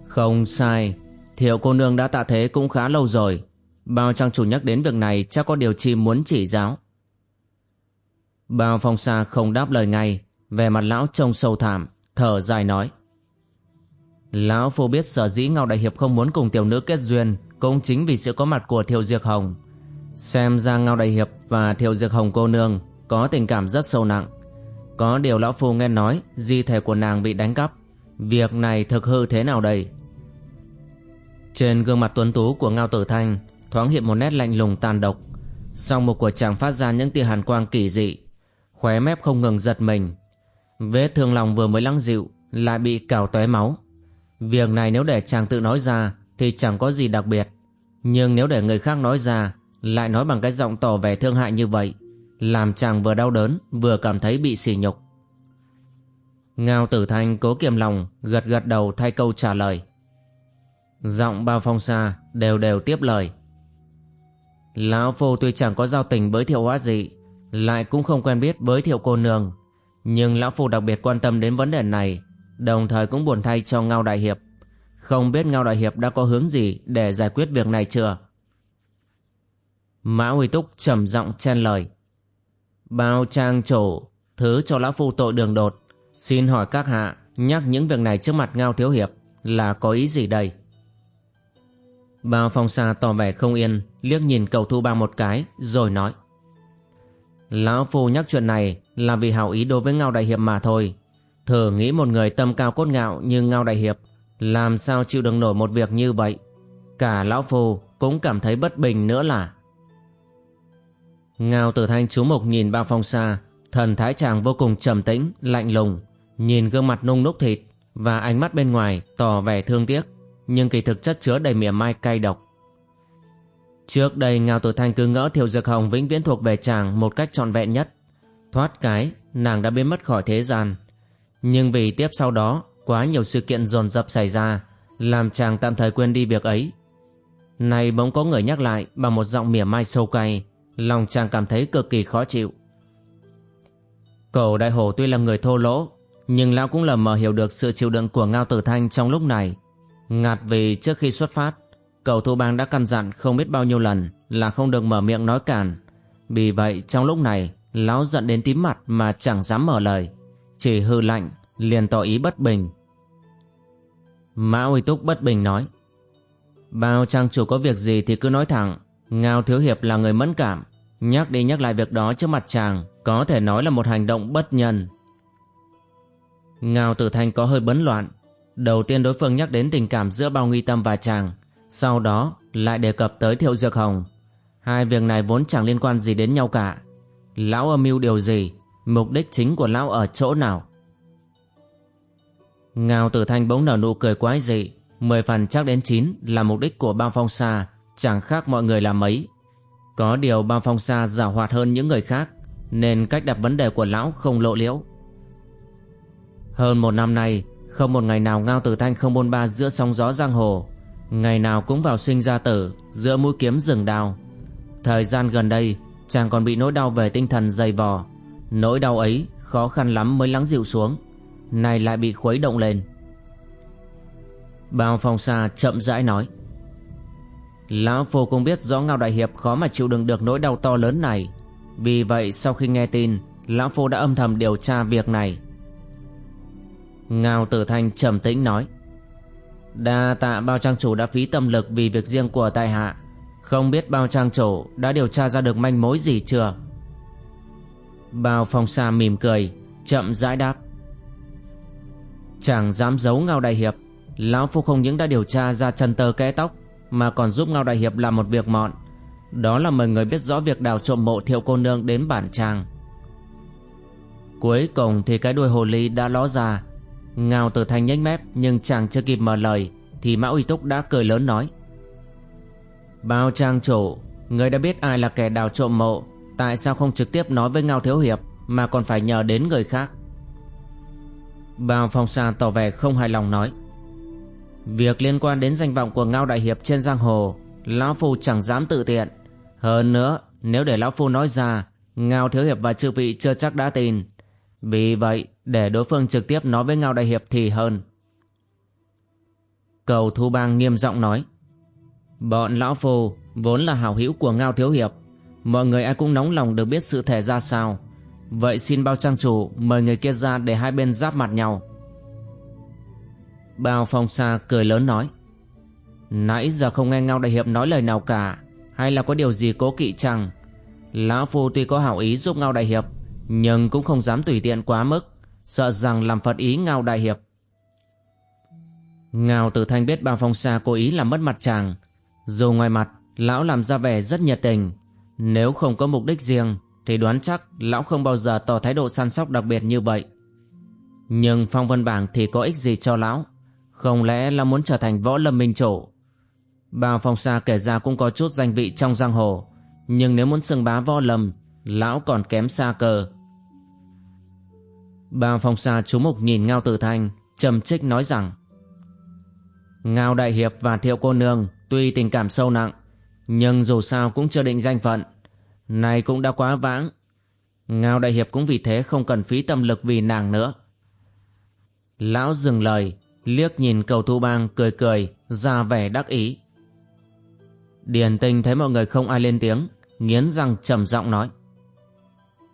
Không sai Thiệu cô nương đã tạ thế cũng khá lâu rồi. Bao trang chủ nhắc đến việc này chắc có điều chi muốn chỉ giáo. Bao phong xa không đáp lời ngay Về mặt lão trông sâu thảm Thở dài nói. Lão phu biết sở dĩ Ngao Đại Hiệp không muốn cùng tiểu nữ kết duyên Cũng chính vì sự có mặt của Thiệu Diệc Hồng. Xem ra Ngao Đại Hiệp và Thiệu Diệc Hồng cô nương Có tình cảm rất sâu nặng. Có điều lão phu nghe nói Di thể của nàng bị đánh cắp. Việc này thực hư thế nào đây? Trên gương mặt tuấn tú của Ngao Tử Thanh, Thoáng hiện một nét lạnh lùng tàn độc. Sau một của chàng phát ra những tia hàn quang kỳ dị, Khóe mép không ngừng giật mình. Vết thương lòng vừa mới lắng dịu, Lại bị cào tóe máu. Việc này nếu để chàng tự nói ra, Thì chẳng có gì đặc biệt. Nhưng nếu để người khác nói ra, Lại nói bằng cái giọng tỏ vẻ thương hại như vậy, Làm chàng vừa đau đớn, Vừa cảm thấy bị sỉ nhục. Ngao tử thanh cố kiềm lòng, Gật gật đầu thay câu trả lời. Giọng bao phong xa Đều đều tiếp lời. Lão Phu tuy chẳng có giao tình với thiệu hóa gì, Lại cũng không quen biết với thiệu cô nương. Nhưng Lão Phu đặc biệt quan tâm đến vấn đề này, Đồng thời cũng buồn thay cho Ngao Đại Hiệp. Không biết Ngao Đại Hiệp đã có hướng gì Để giải quyết việc này chưa? Mã Huy Túc trầm giọng chen lời. Bao trang chủ, Thứ cho Lão Phu tội đường đột, Xin hỏi các hạ Nhắc những việc này trước mặt Ngao Thiếu Hiệp Là có ý gì đây? Bao phong xa tỏ vẻ không yên Liếc nhìn cầu thu bang một cái Rồi nói. Lão Phu nhắc chuyện này Là vì hảo ý đối với Ngao Đại Hiệp mà thôi. Thử nghĩ một người tâm cao cốt ngạo như Ngao Đại Hiệp Làm sao chịu đựng nổi một việc như vậy? Cả Lão Phu cũng cảm thấy bất bình nữa là. Ngao tử thanh chú mục nhìn bao phong xa Thần thái chàng vô cùng trầm tĩnh, lạnh lùng Nhìn gương mặt nung núc thịt Và ánh mắt bên ngoài tỏ vẻ thương tiếc. Nhưng kỳ thực chất chứa đầy mỉa mai cay độc Trước đây Ngao Tử Thanh cứ ngỡ Thiều Dược Hồng vĩnh viễn thuộc về chàng một cách trọn vẹn nhất. Thoát cái, nàng đã biến mất khỏi thế gian. Nhưng vì tiếp sau đó, quá nhiều sự kiện dồn dập xảy ra, làm chàng tạm thời quên đi việc ấy. Này bỗng có người nhắc lại bằng một giọng mỉa mai sâu cay, lòng chàng cảm thấy cực kỳ khó chịu. Cầu đại hổ tuy là người thô lỗ, nhưng lão cũng lờ mờ hiểu được sự chịu đựng của Ngao Tử Thanh trong lúc này. Ngạt vì trước khi xuất phát, cầu Thu Bang đã căn dặn không biết bao nhiêu lần là không được mở miệng nói cản. Vì vậy trong lúc này, lão giận đến tím mặt mà chẳng dám mở lời. Chỉ hư lạnh, liền tỏ ý bất bình. Mã Uy Túc bất bình nói. Bao trang chủ có việc gì thì cứ nói thẳng. Ngao Thiếu Hiệp là người mẫn cảm. Nhắc đi nhắc lại việc đó trước mặt chàng có thể nói là một hành động bất nhân. Ngao Tử Thanh có hơi bấn loạn. Đầu tiên đối phương nhắc đến tình cảm giữa bao nghi tâm và chàng, sau đó lại đề cập tới Thiệu Dược Hồng. Hai việc này vốn chẳng liên quan gì đến nhau cả. Lão âm mưu điều gì? Mục đích chính của lão ở chỗ nào? Ngao tử thanh bỗng nở nụ cười quái dị, Mười phần chắc đến chín là mục đích của bao phong sa, Chẳng khác mọi người là mấy. Có điều bao phong sa giả hoạt hơn những người khác, Nên cách đặt vấn đề của lão không lộ liễu. Hơn một năm nay không một ngày nào Ngao Tử Thanh không bôn ba giữa sóng gió giang hồ. Ngày nào cũng vào sinh ra tử, Giữa mũi kiếm rừng đao Thời gian gần đây, Chàng còn bị nỗi đau về tinh thần dày vò. Nỗi đau ấy khó khăn lắm mới lắng dịu xuống Này lại bị khuấy động lên. Bao phong xa chậm rãi nói, Lão Phu cũng biết rõ Ngao Đại Hiệp khó mà chịu đựng được nỗi đau to lớn này. Vì vậy sau khi nghe tin, Lão Phu đã âm thầm điều tra việc này. Ngao Tử Thanh trầm tĩnh nói. Đa tạ bao trang chủ đã phí tâm lực vì việc riêng của tại hạ. Không biết bao trang chủ đã điều tra ra được manh mối gì chưa? Bao phong sa mỉm cười, Chậm rãi đáp. Chẳng dám giấu Ngao Đại Hiệp, Lão Phu không những đã điều tra ra chân tơ kẽ tóc, Mà còn giúp Ngao Đại Hiệp làm một việc mọn. Đó là mời người biết rõ việc đào trộm mộ thiệu cô nương đến bản trang. Cuối cùng thì cái đuôi hồ ly đã ló ra Ngao tử thành nhếch mép, Nhưng chàng chưa kịp mở lời, Thì Mã Uy Túc đã cười lớn nói. Bao trang chủ, Người đã biết ai là kẻ đào trộm mộ, Tại sao không trực tiếp nói với Ngao Thiếu Hiệp Mà còn phải nhờ đến người khác? Bao phong sa tỏ vẻ không hài lòng nói. Việc liên quan đến danh vọng của Ngao Đại Hiệp trên giang hồ, Lão Phu chẳng dám tự tiện. Hơn nữa, Nếu để Lão Phu nói ra, Ngao Thiếu Hiệp và chư vị chưa chắc đã tin. Vì vậy, Để đối phương trực tiếp nói với Ngao Đại Hiệp thì hơn. Cầu Thu Bang nghiêm giọng nói, Bọn Lão Phu Vốn là hảo hữu của Ngao Thiếu Hiệp, Mọi người ai cũng nóng lòng được biết sự thể ra sao. Vậy xin bao trang chủ Mời người kia ra để hai bên giáp mặt nhau. Bao phong sa cười lớn nói, Nãy giờ không nghe Ngao Đại Hiệp nói lời nào cả, Hay là có điều gì cố kỵ chăng? Lão Phu tuy có hảo ý giúp Ngao Đại Hiệp nhưng cũng không dám tùy tiện quá mức, Sợ rằng làm phật ý Ngao Đại Hiệp. Ngao Tử Thanh biết Bao Phong Sa cố ý làm mất mặt chàng, Dù ngoài mặt, Lão làm ra vẻ rất nhiệt tình. Nếu không có mục đích riêng, Thì đoán chắc Lão không bao giờ tỏ thái độ săn sóc đặc biệt như vậy. Nhưng Phong Vân Bảng thì có ích gì cho Lão? Không lẽ là muốn trở thành võ lâm minh chủ? Bao phong sa kể ra cũng có chút danh vị trong giang hồ, Nhưng nếu muốn xưng bá võ lâm, Lão còn kém xa cờ bà phong xa chú mục nhìn Ngao Tử Thanh trầm trích nói rằng, Ngao Đại Hiệp và Thiệu Cô Nương Tuy tình cảm sâu nặng, Nhưng dù sao cũng chưa định danh phận. Này cũng đã quá vãng. Ngao Đại Hiệp cũng vì thế không cần phí tâm lực vì nàng nữa. Lão dừng lời, liếc nhìn cầu thu bang cười cười, ra vẻ đắc ý. Điền tinh thấy mọi người không ai lên tiếng, nghiến răng trầm giọng nói,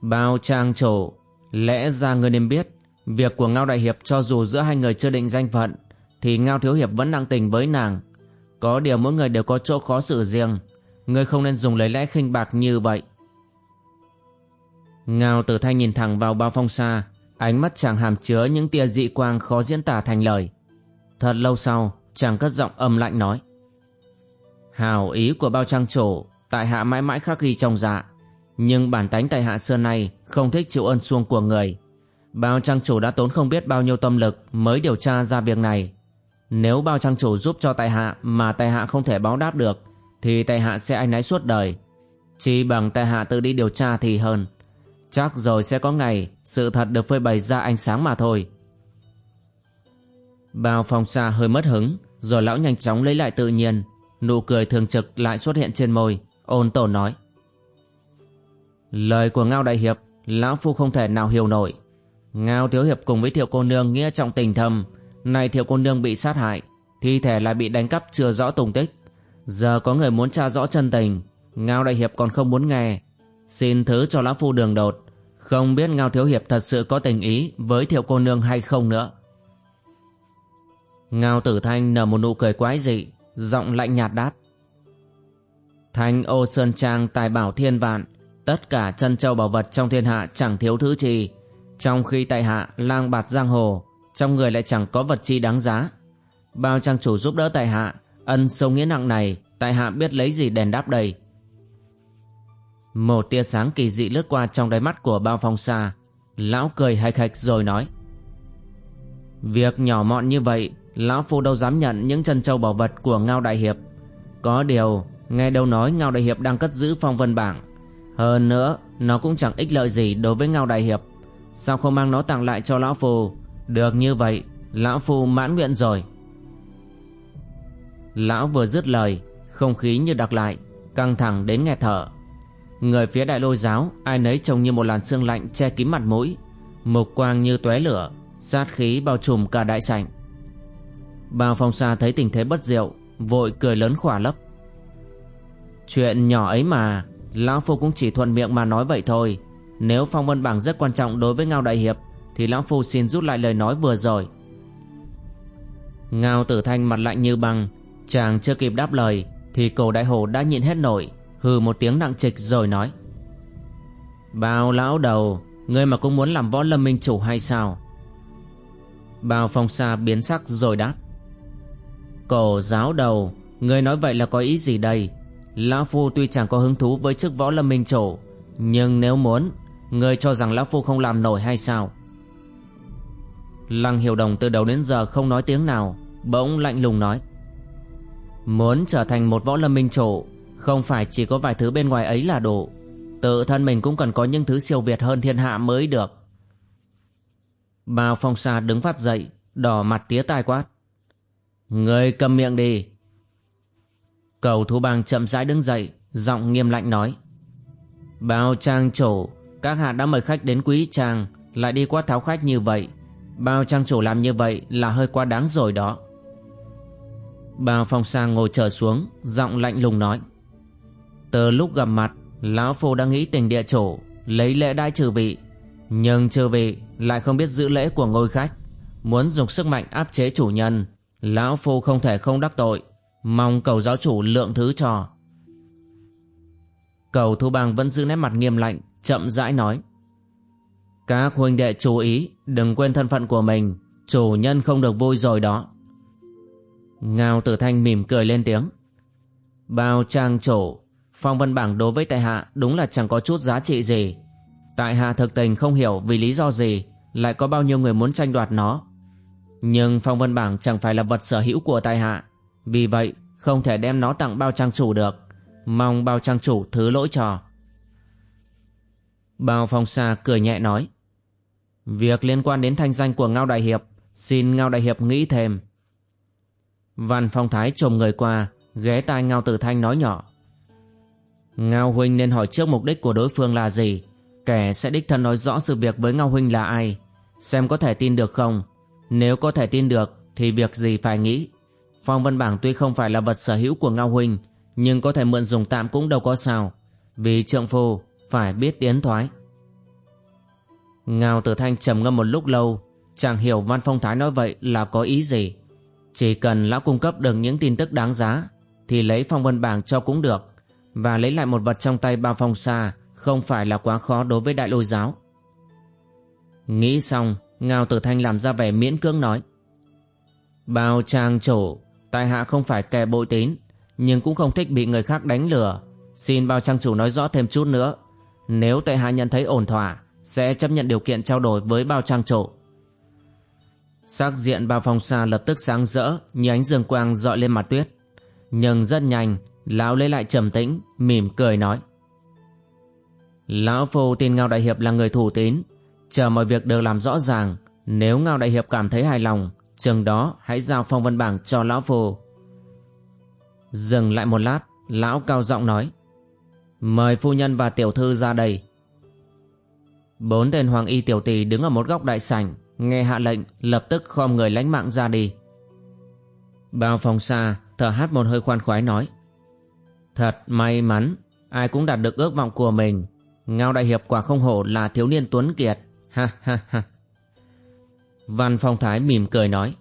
bao trang trổ lẽ ra ngươi nên biết, việc của ngao đại hiệp cho dù giữa hai người chưa định danh phận, thì ngao thiếu hiệp vẫn đang tình với nàng. Có điều mỗi người đều có chỗ khó xử riêng, ngươi không nên dùng lấy lẽ khinh bạc như vậy. Ngao tử thanh nhìn thẳng vào bao phong xa ánh mắt chàng hàm chứa những tia dị quang khó diễn tả thành lời. Thật lâu sau, chàng cất giọng âm lạnh nói Hào ý của bao trang chủ, Tại hạ mãi mãi khắc ghi trong dạ. Nhưng bản tánh tại hạ xưa nay Không thích chịu ơn xuông của người. Bao trang chủ đã tốn không biết bao nhiêu tâm lực Mới điều tra ra việc này. Nếu bao trang chủ giúp cho tại hạ Mà tại hạ không thể báo đáp được, Thì tại hạ sẽ anh náy suốt đời. Chỉ bằng tại hạ tự đi điều tra thì hơn. Chắc rồi sẽ có ngày Sự thật được phơi bày ra ánh sáng mà thôi. Bao phong xa hơi mất hứng, Rồi lão nhanh chóng lấy lại tự nhiên. Nụ cười thường trực lại xuất hiện trên môi, Ôn tổ nói. Lời của Ngao Đại Hiệp, Lão Phu không thể nào hiểu nổi. Ngao Thiếu Hiệp cùng với Thiệu Cô Nương nghĩa trọng tình thầm này Thiệu Cô Nương bị sát hại, Thi thể lại bị đánh cắp chưa rõ tung tích. Giờ có người muốn tra rõ chân tình, Ngao Đại Hiệp còn không muốn nghe. Xin thứ cho Lão Phu đường đột. Không biết Ngao Thiếu Hiệp thật sự có tình ý Với Thiệu Cô Nương hay không nữa. Ngao tử thanh nở một nụ cười quái dị, Giọng lạnh nhạt đáp. Thanh ô sơn trang tài bảo thiên vạn Tất cả chân châu bảo vật trong thiên hạ chẳng thiếu thứ gì Trong khi tại hạ lang bạt giang hồ, Trong người lại chẳng có vật chi đáng giá. Bao trang chủ giúp đỡ tại hạ, Ân sâu nghĩa nặng này, Tại hạ biết lấy gì đền đáp đây. Một tia sáng kỳ dị lướt qua trong đáy mắt của bao phong xa Lão cười hạch hạch rồi nói, Việc nhỏ mọn như vậy, Lão Phu đâu dám nhận những chân châu bảo vật của Ngao Đại Hiệp. Có điều, Nghe đâu nói Ngao Đại Hiệp đang cất giữ phong vân bảng. Hơn nữa, Nó cũng chẳng ích lợi gì đối với Ngao Đại Hiệp. Sao không mang nó tặng lại cho Lão Phu? Được như vậy, Lão Phu mãn nguyện rồi. Lão vừa dứt lời, Không khí như đặc lại, Căng thẳng đến nghẹt thở. Người phía đại lôi giáo, Ai nấy trông như một làn sương lạnh che kín mặt mũi. Mục quang như tóe lửa, Sát khí bao trùm cả đại sảnh. Bao phong sa thấy tình thế bất diệu, Vội cười lớn khỏa lấp. Chuyện nhỏ ấy mà Lão Phu cũng chỉ thuận miệng mà nói vậy thôi. Nếu phong vân bảng rất quan trọng đối với Ngao Đại Hiệp, Thì Lão Phu xin rút lại lời nói vừa rồi. Ngao tử thanh mặt lạnh như băng, Chàng chưa kịp đáp lời, Thì cổ đại hồ đã nhịn hết nổi, Hừ một tiếng nặng trịch rồi nói. Bao lão đầu, Ngươi mà cũng muốn làm võ lâm minh chủ hay sao? Bao phong sa biến sắc rồi đáp. Cổ giáo đầu, Ngươi nói vậy là có ý gì đây? Lão Phu tuy chẳng có hứng thú với chức võ lâm minh chủ, Nhưng nếu muốn, người cho rằng Lão Phu không làm nổi hay sao? Lăng Hiểu Đồng từ đầu đến giờ không nói tiếng nào, Bỗng lạnh lùng nói. Muốn trở thành một võ lâm minh chủ, Không phải chỉ có vài thứ bên ngoài ấy là đủ. Tự thân mình cũng cần có những thứ siêu việt hơn thiên hạ mới được. Bao phong xa đứng phát dậy, Đỏ mặt tía tai quát. Người cầm miệng đi. Cầu thú bang chậm rãi đứng dậy, Giọng nghiêm lạnh nói. Bao trang chủ Các hạ đã mời khách đến quý trang, Lại đi quát tháo khách như vậy. Bao trang chủ làm như vậy là hơi quá đáng rồi đó. Bao phong sang ngồi trở xuống, Giọng lạnh lùng nói. Từ lúc gặp mặt, Lão Phu đã nghĩ tình địa chủ Lấy lễ đai trừ vị. Nhưng trừ vị, lại không biết giữ lễ của ngôi khách. Muốn dùng sức mạnh áp chế chủ nhân, Lão Phu không thể không đắc tội. Mong cầu giáo chủ lượng thứ cho. Cầu thu bang vẫn giữ nét mặt nghiêm lạnh, Chậm rãi nói. Các huynh đệ chú ý, Đừng quên thân phận của mình, Chủ nhân không được vui rồi đó. Ngao tử thanh mỉm cười lên tiếng. Bao trang chủ, Phong vân bảng đối với tại hạ Đúng là chẳng có chút giá trị gì. Tại hạ thực tình không hiểu vì lý do gì Lại có bao nhiêu người muốn tranh đoạt nó. Nhưng phong vân bảng chẳng phải là vật sở hữu của tại hạ. Vì vậy, không thể đem nó tặng bao trang chủ được. Mong bao trang chủ thứ lỗi cho. Bao phong xa cười nhẹ nói, Việc liên quan đến thanh danh của Ngao Đại Hiệp, Xin Ngao Đại Hiệp nghĩ thêm. Văn Phong Thái trồm người qua, Ghé tai Ngao Tử Thanh nói nhỏ, Ngao Huynh nên hỏi trước mục đích của đối phương là gì. Kẻ sẽ đích thân nói rõ sự việc với Ngao Huynh là ai. Xem có thể tin được không. Nếu có thể tin được, Thì việc gì phải nghĩ. Phong văn Bảng tuy không phải là vật sở hữu của Ngao Huynh Nhưng có thể mượn dùng tạm cũng đâu có sao, Vì trượng phu Phải biết tiến thoái. Ngao Tử Thanh trầm ngâm một lúc lâu, Chẳng hiểu Văn Phong Thái nói vậy là có ý gì. Chỉ cần lão cung cấp được những tin tức đáng giá, Thì lấy phong văn bảng cho cũng được, Và lấy lại một vật trong tay bao phong xa Không phải là quá khó đối với đại lôi giáo. Nghĩ xong, Ngao Tử Thanh làm ra vẻ miễn cưỡng nói, Bao trang chủ Tại hạ không phải kẻ bội tín, Nhưng cũng không thích bị người khác đánh lừa. Xin bao trang chủ nói rõ thêm chút nữa. Nếu tại hạ nhận thấy ổn thỏa, Sẽ chấp nhận điều kiện trao đổi với bao trang chủ. Sắc diện bao phong xa lập tức sáng rỡ Như ánh dương quang dọi lên mặt tuyết, Nhưng rất nhanh, Lão lấy lại trầm tĩnh, Mỉm cười nói. Lão Phu tin Ngao Đại Hiệp là người thủ tín, Chờ mọi việc được làm rõ ràng, Nếu Ngao Đại Hiệp cảm thấy hài lòng trường đó, hãy giao phong văn bảng cho Lão Phu. Dừng lại một lát, Lão cao giọng nói, Mời phu nhân và tiểu thư ra đây. Bốn tên hoàng y tiểu tỳ đứng ở một góc đại sảnh, Nghe hạ lệnh, lập tức khom người lánh mạng ra đi. Bao phòng xa, thở hát một hơi khoan khoái nói, Thật may mắn, Ai cũng đạt được ước vọng của mình. Ngao Đại Hiệp quả không hổ là thiếu niên tuấn kiệt. Ha ha ha. Văn Phong Thái mỉm cười nói,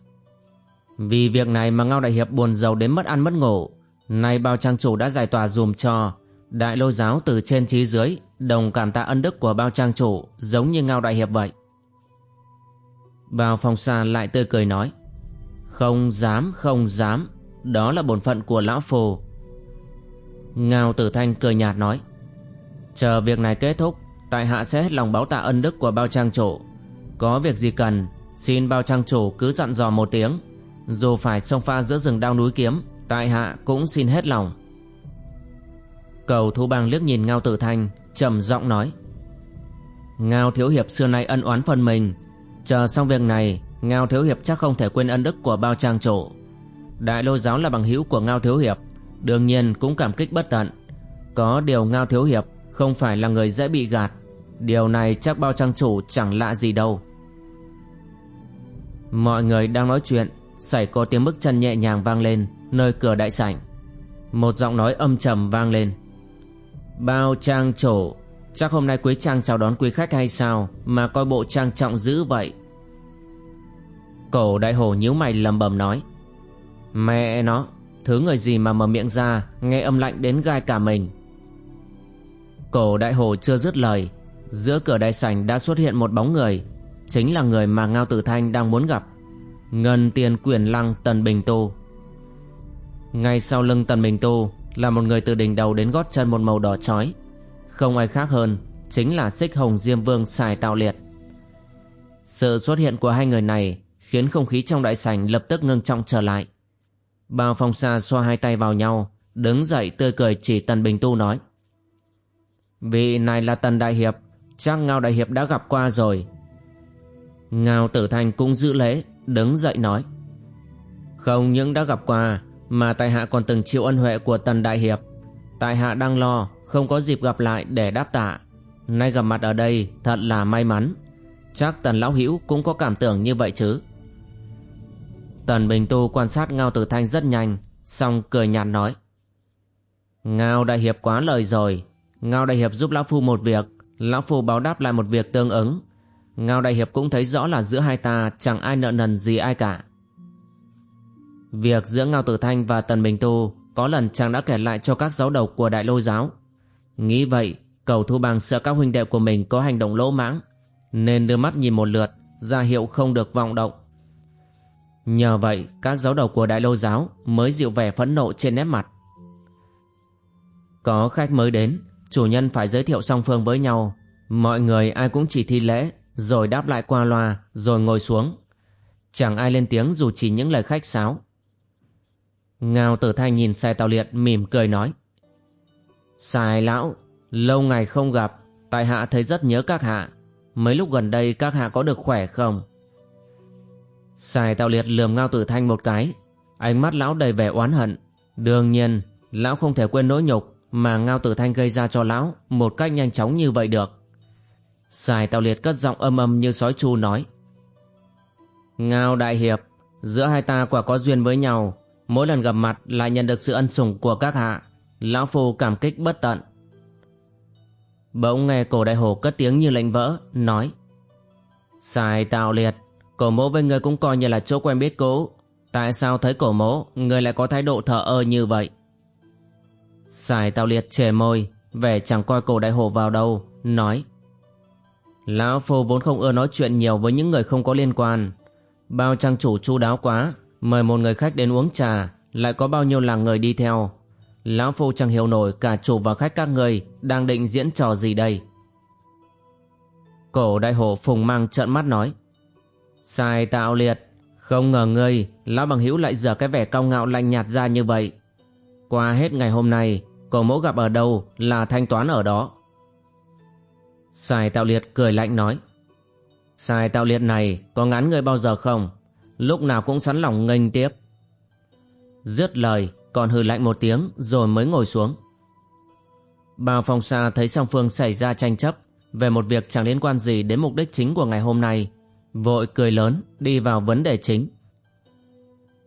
Vì việc này mà Ngao Đại Hiệp buồn giàu đến mất ăn mất ngủ, Nay bao trang chủ đã giải tỏa dùm cho. Đại lô giáo từ trên chí dưới, Đồng cảm tạ ân đức của bao trang chủ, Giống như Ngao Đại Hiệp vậy. Bao Phong Sa lại tươi cười nói, Không dám không dám, Đó là bổn phận của lão phù. Ngao Tử Thanh cười nhạt nói, Chờ việc này kết thúc, Tại hạ sẽ hết lòng báo tạ ân đức của bao trang chủ. Có việc gì cần Xin bao trang chủ cứ dặn dò một tiếng. Dù phải sông pha giữa rừng đao núi kiếm, Tại hạ cũng xin hết lòng. Cầu thu bang liếc nhìn Ngao Tử Thanh, trầm giọng nói. Ngao Thiếu Hiệp xưa nay ân oán phần mình. Chờ xong việc này, Ngao Thiếu Hiệp chắc không thể quên ân đức của bao trang chủ. Đại lôi giáo là bằng hữu của Ngao Thiếu Hiệp, Đương nhiên cũng cảm kích bất tận. Có điều Ngao Thiếu Hiệp Không phải là người dễ bị gạt. Điều này chắc bao trang chủ chẳng lạ gì đâu. Mọi người đang nói chuyện, Xảy có tiếng bước chân nhẹ nhàng vang lên Nơi cửa đại sảnh. Một giọng nói âm trầm vang lên. Bao trang trổ, Chắc hôm nay quý trang chào đón quý khách hay sao Mà coi bộ trang trọng dữ vậy? Cổ đại hổ nhíu mày lầm bầm nói. Mẹ nó, Thứ người gì mà mở miệng ra, Nghe âm lạnh đến gai cả mình. Cổ đại hổ chưa dứt lời, Giữa cửa đại sảnh đã xuất hiện một bóng người. Chính là người mà Ngao Tử Thanh đang muốn gặp. Ngân tiền quyền lăng Tần Bình tô. Ngay sau lưng Tần Bình tô Là một người từ đỉnh đầu đến gót chân một màu đỏ chói. Không ai khác hơn Chính là xích hồng Diêm Vương xài tạo liệt. Sự xuất hiện của hai người này Khiến không khí trong đại sảnh lập tức ngưng trọng trở lại. Bao phong xa xoa hai tay vào nhau, Đứng dậy tươi cười chỉ Tần Bình Tu nói. Vị này là Tần Đại Hiệp, Chắc Ngao Đại Hiệp đã gặp qua rồi. Ngao Tử Thanh cũng giữ lễ, Đứng dậy nói. Không những đã gặp qua Mà tại hạ còn từng chịu ân huệ của Tần Đại Hiệp. Tại hạ đang lo, Không có dịp gặp lại để đáp tạ. Nay gặp mặt ở đây thật là may mắn. Chắc Tần Lão Hữu cũng có cảm tưởng như vậy chứ? Tần Bình Tu quan sát Ngao Tử Thanh rất nhanh, Xong cười nhạt nói. Ngao Đại Hiệp quá lời rồi. Ngao Đại Hiệp giúp Lão Phu một việc, Lão Phu báo đáp lại một việc tương ứng. Ngao Đại Hiệp cũng thấy rõ là giữa hai ta Chẳng ai nợ nần gì ai cả Việc giữa Ngao Tử Thanh và Tần Bình Tu Có lần chàng đã kể lại cho các giáo đầu của Đại Lôi Giáo Nghĩ vậy Cầu Thu Bằng sợ các huynh đệ của mình có hành động lỗ mãng Nên đưa mắt nhìn một lượt ra hiệu không được vọng động Nhờ vậy các giáo đầu của Đại Lôi Giáo mới dịu vẻ phẫn nộ trên nét mặt. Có khách mới đến, chủ nhân phải giới thiệu song phương với nhau. Mọi người ai cũng chỉ thi lễ, rồi đáp lại qua loa, rồi ngồi xuống. Chẳng ai lên tiếng dù chỉ những lời khách sáo. Ngao tử thanh nhìn sai tàu liệt mỉm cười nói. Sai lão, lâu ngày không gặp, tại hạ thấy rất nhớ các hạ. Mấy lúc gần đây các hạ có được khỏe không? sai tào liệt lườm Ngao Tử Thanh một cái Ánh mắt lão đầy vẻ oán hận Đương nhiên Lão không thể quên nỗi nhục Mà Ngao Tử Thanh gây ra cho lão Một cách nhanh chóng như vậy được Sài tạo liệt cất giọng âm âm như sói chu nói. Ngao Đại Hiệp, Giữa hai ta quả có duyên với nhau. Mỗi lần gặp mặt lại nhận được sự ân sủng của các hạ. Lão Phu cảm kích bất tận. Bỗng nghe cổ đại hổ cất tiếng như lệnh vỡ, Nói. Sài tạo liệt, Cổ mỗ với người cũng coi như là chỗ quen biết cũ. Tại sao thấy cổ mỗ Người lại có thái độ thờ ơ như vậy? Sài tào liệt chề môi, Vẻ chẳng coi cổ đại hổ vào đâu, Nói. Lão Phu vốn không ưa nói chuyện nhiều với những người không có liên quan. Bao trang chủ chu đáo quá, Mời một người khách đến uống trà, Lại có bao nhiêu là người đi theo. Lão Phu chẳng hiểu nổi cả chủ và khách các người Đang định diễn trò gì đây. Cổ đại hổ phùng mang trợn mắt nói, Sai tạo liệt, Không ngờ ngươi, Lão bằng hữu lại dở cái vẻ cao ngạo lạnh nhạt ra như vậy. Qua hết ngày hôm nay, Cổ mẫu gặp ở đâu là thanh toán ở đó? Sài tạo liệt cười lạnh nói. Sài tạo liệt này Có ngắn người bao giờ không? Lúc nào cũng sẵn lòng nghênh tiếp. Dứt lời Còn hừ lạnh một tiếng Rồi mới ngồi xuống. Bao phong xa thấy song phương xảy ra tranh chấp Về một việc chẳng liên quan gì đến mục đích chính của ngày hôm nay Vội cười lớn đi vào vấn đề chính.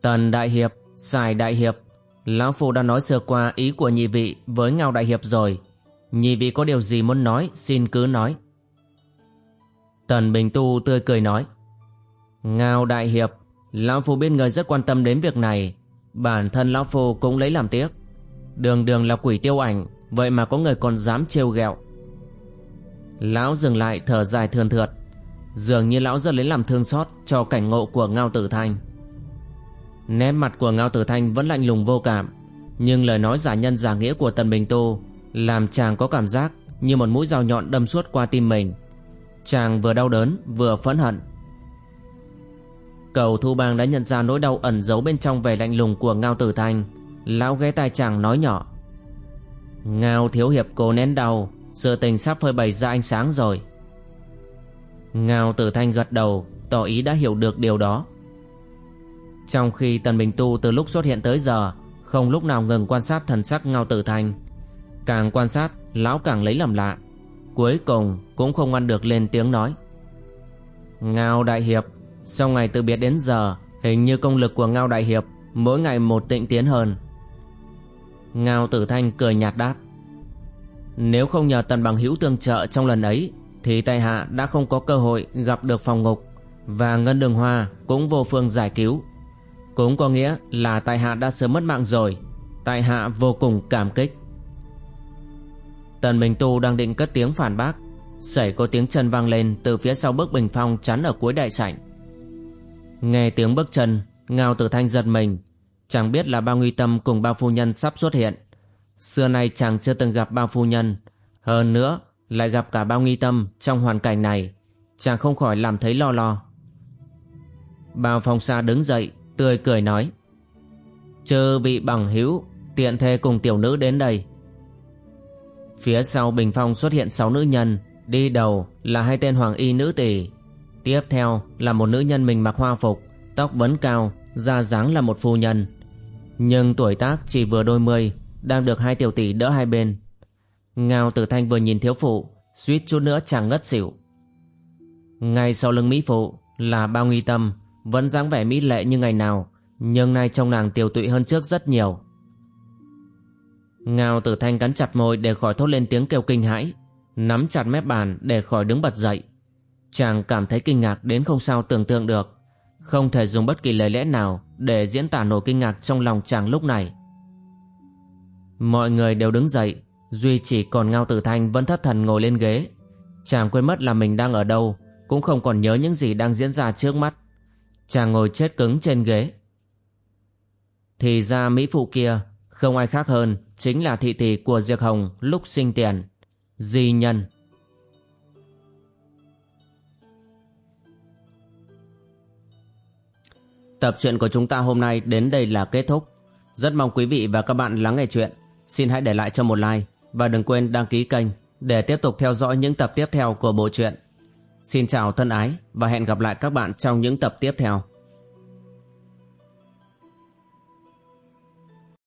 Tần Đại Hiệp, Sài Đại Hiệp Lão Phu đã nói sơ qua ý của nhị vị với Ngao Đại Hiệp rồi. Nhị vị có điều gì muốn nói, xin cứ nói. Tần Bình Tu tươi cười nói, Ngao Đại Hiệp, Lão Phu biết người rất quan tâm đến việc này, Bản thân Lão Phu cũng lấy làm tiếc. Đường đường là quỷ tiêu ảnh, Vậy mà có người còn dám trêu ghẹo. Lão dừng lại thở dài thườn thượt, Dường như lão rất lấy làm thương xót Cho cảnh ngộ của Ngao Tử Thanh. Nét mặt của Ngao Tử Thanh vẫn lạnh lùng vô cảm, Nhưng lời nói giả nhân giả nghĩa của Tần Bình Tu làm chàng có cảm giác Như một mũi dao nhọn đâm suốt qua tim mình. Chàng vừa đau đớn, vừa phẫn hận. Cầu Thu Bang đã nhận ra nỗi đau ẩn giấu bên trong vẻ lạnh lùng của Ngao Tử Thanh Lão ghé tai chàng nói nhỏ. Ngao Thiếu Hiệp cố nén đau, Sự tình sắp phơi bày ra ánh sáng rồi. Ngao Tử Thanh gật đầu, Tỏ ý đã hiểu được điều đó. Trong khi Tần Bình Tu từ lúc xuất hiện tới giờ, Không lúc nào ngừng quan sát thần sắc Ngao Tử Thanh Càng quan sát, Lão càng lấy làm lạ. Cuối cùng cũng không ngăn được lên tiếng nói. Ngao Đại Hiệp, Sau ngày từ biệt đến giờ, Hình như công lực của Ngao Đại Hiệp Mỗi ngày một tịnh tiến hơn. Ngao Tử Thanh cười nhạt đáp. Nếu không nhờ tần bằng hữu tương trợ trong lần ấy, Thì tại hạ đã không có cơ hội gặp được phòng ngục, Và Ngân Đường Hoa cũng vô phương giải cứu. Cũng có nghĩa là tại hạ đã sớm mất mạng rồi, Tại hạ vô cùng cảm kích. Tần Minh Tu đang định cất tiếng phản bác. Xảy có tiếng chân vang lên từ phía sau bức bình phong chắn ở cuối đại sảnh. Nghe tiếng bước chân, Ngao tử thanh giật mình. Chẳng biết là bao nguy tâm cùng bao phu nhân sắp xuất hiện. Xưa nay chàng chưa từng gặp bao phu nhân. Hơn nữa, lại gặp cả bao nghi tâm trong hoàn cảnh này. Chàng không khỏi làm thấy lo lo. Bao phong xa đứng dậy, Tươi cười nói. Chơ vị bằng hữu, Tiện thê cùng tiểu nữ đến đây. Phía sau bình phong xuất hiện sáu nữ nhân, Đi đầu là hai tên hoàng y nữ tỷ Tiếp theo là một nữ nhân mình mặc hoa phục, Tóc vấn cao, Da dáng là một phu nhân. Nhưng tuổi tác chỉ vừa đôi mươi, Đang được hai tiểu tỷ đỡ hai bên. Ngao tử thanh vừa nhìn thiếu phụ, Suýt chút nữa chẳng ngất xỉu. Ngay sau lưng Mỹ phụ Là bao nghi tâm, Vẫn dáng vẻ mỹ lệ như ngày nào, Nhưng nay trông nàng tiểu tụy hơn trước rất nhiều. Ngao tử thanh cắn chặt môi để khỏi thốt lên tiếng kêu kinh hãi, Nắm chặt mép bàn để khỏi đứng bật dậy. Chàng cảm thấy kinh ngạc đến không sao tưởng tượng được, Không thể dùng bất kỳ lời lẽ nào Để diễn tả nổi kinh ngạc trong lòng chàng lúc này. Mọi người đều đứng dậy, Duy chỉ còn Ngao Tử Thanh vẫn thất thần ngồi lên ghế. Chàng quên mất là mình đang ở đâu, Cũng không còn nhớ những gì đang diễn ra trước mắt. Chàng ngồi chết cứng trên ghế. Thì ra Mỹ Phụ kia không ai khác hơn Chính là thị tỷ của Diệp Hồng lúc sinh tiền Di nhân Tập truyện của chúng ta hôm nay đến đây là kết thúc. Rất mong quý vị và các bạn lắng nghe chuyện. Xin hãy để lại cho một like và đừng quên đăng ký kênh để tiếp tục theo dõi những tập tiếp theo của bộ truyện. Xin chào thân ái và hẹn gặp lại các bạn trong những tập tiếp theo.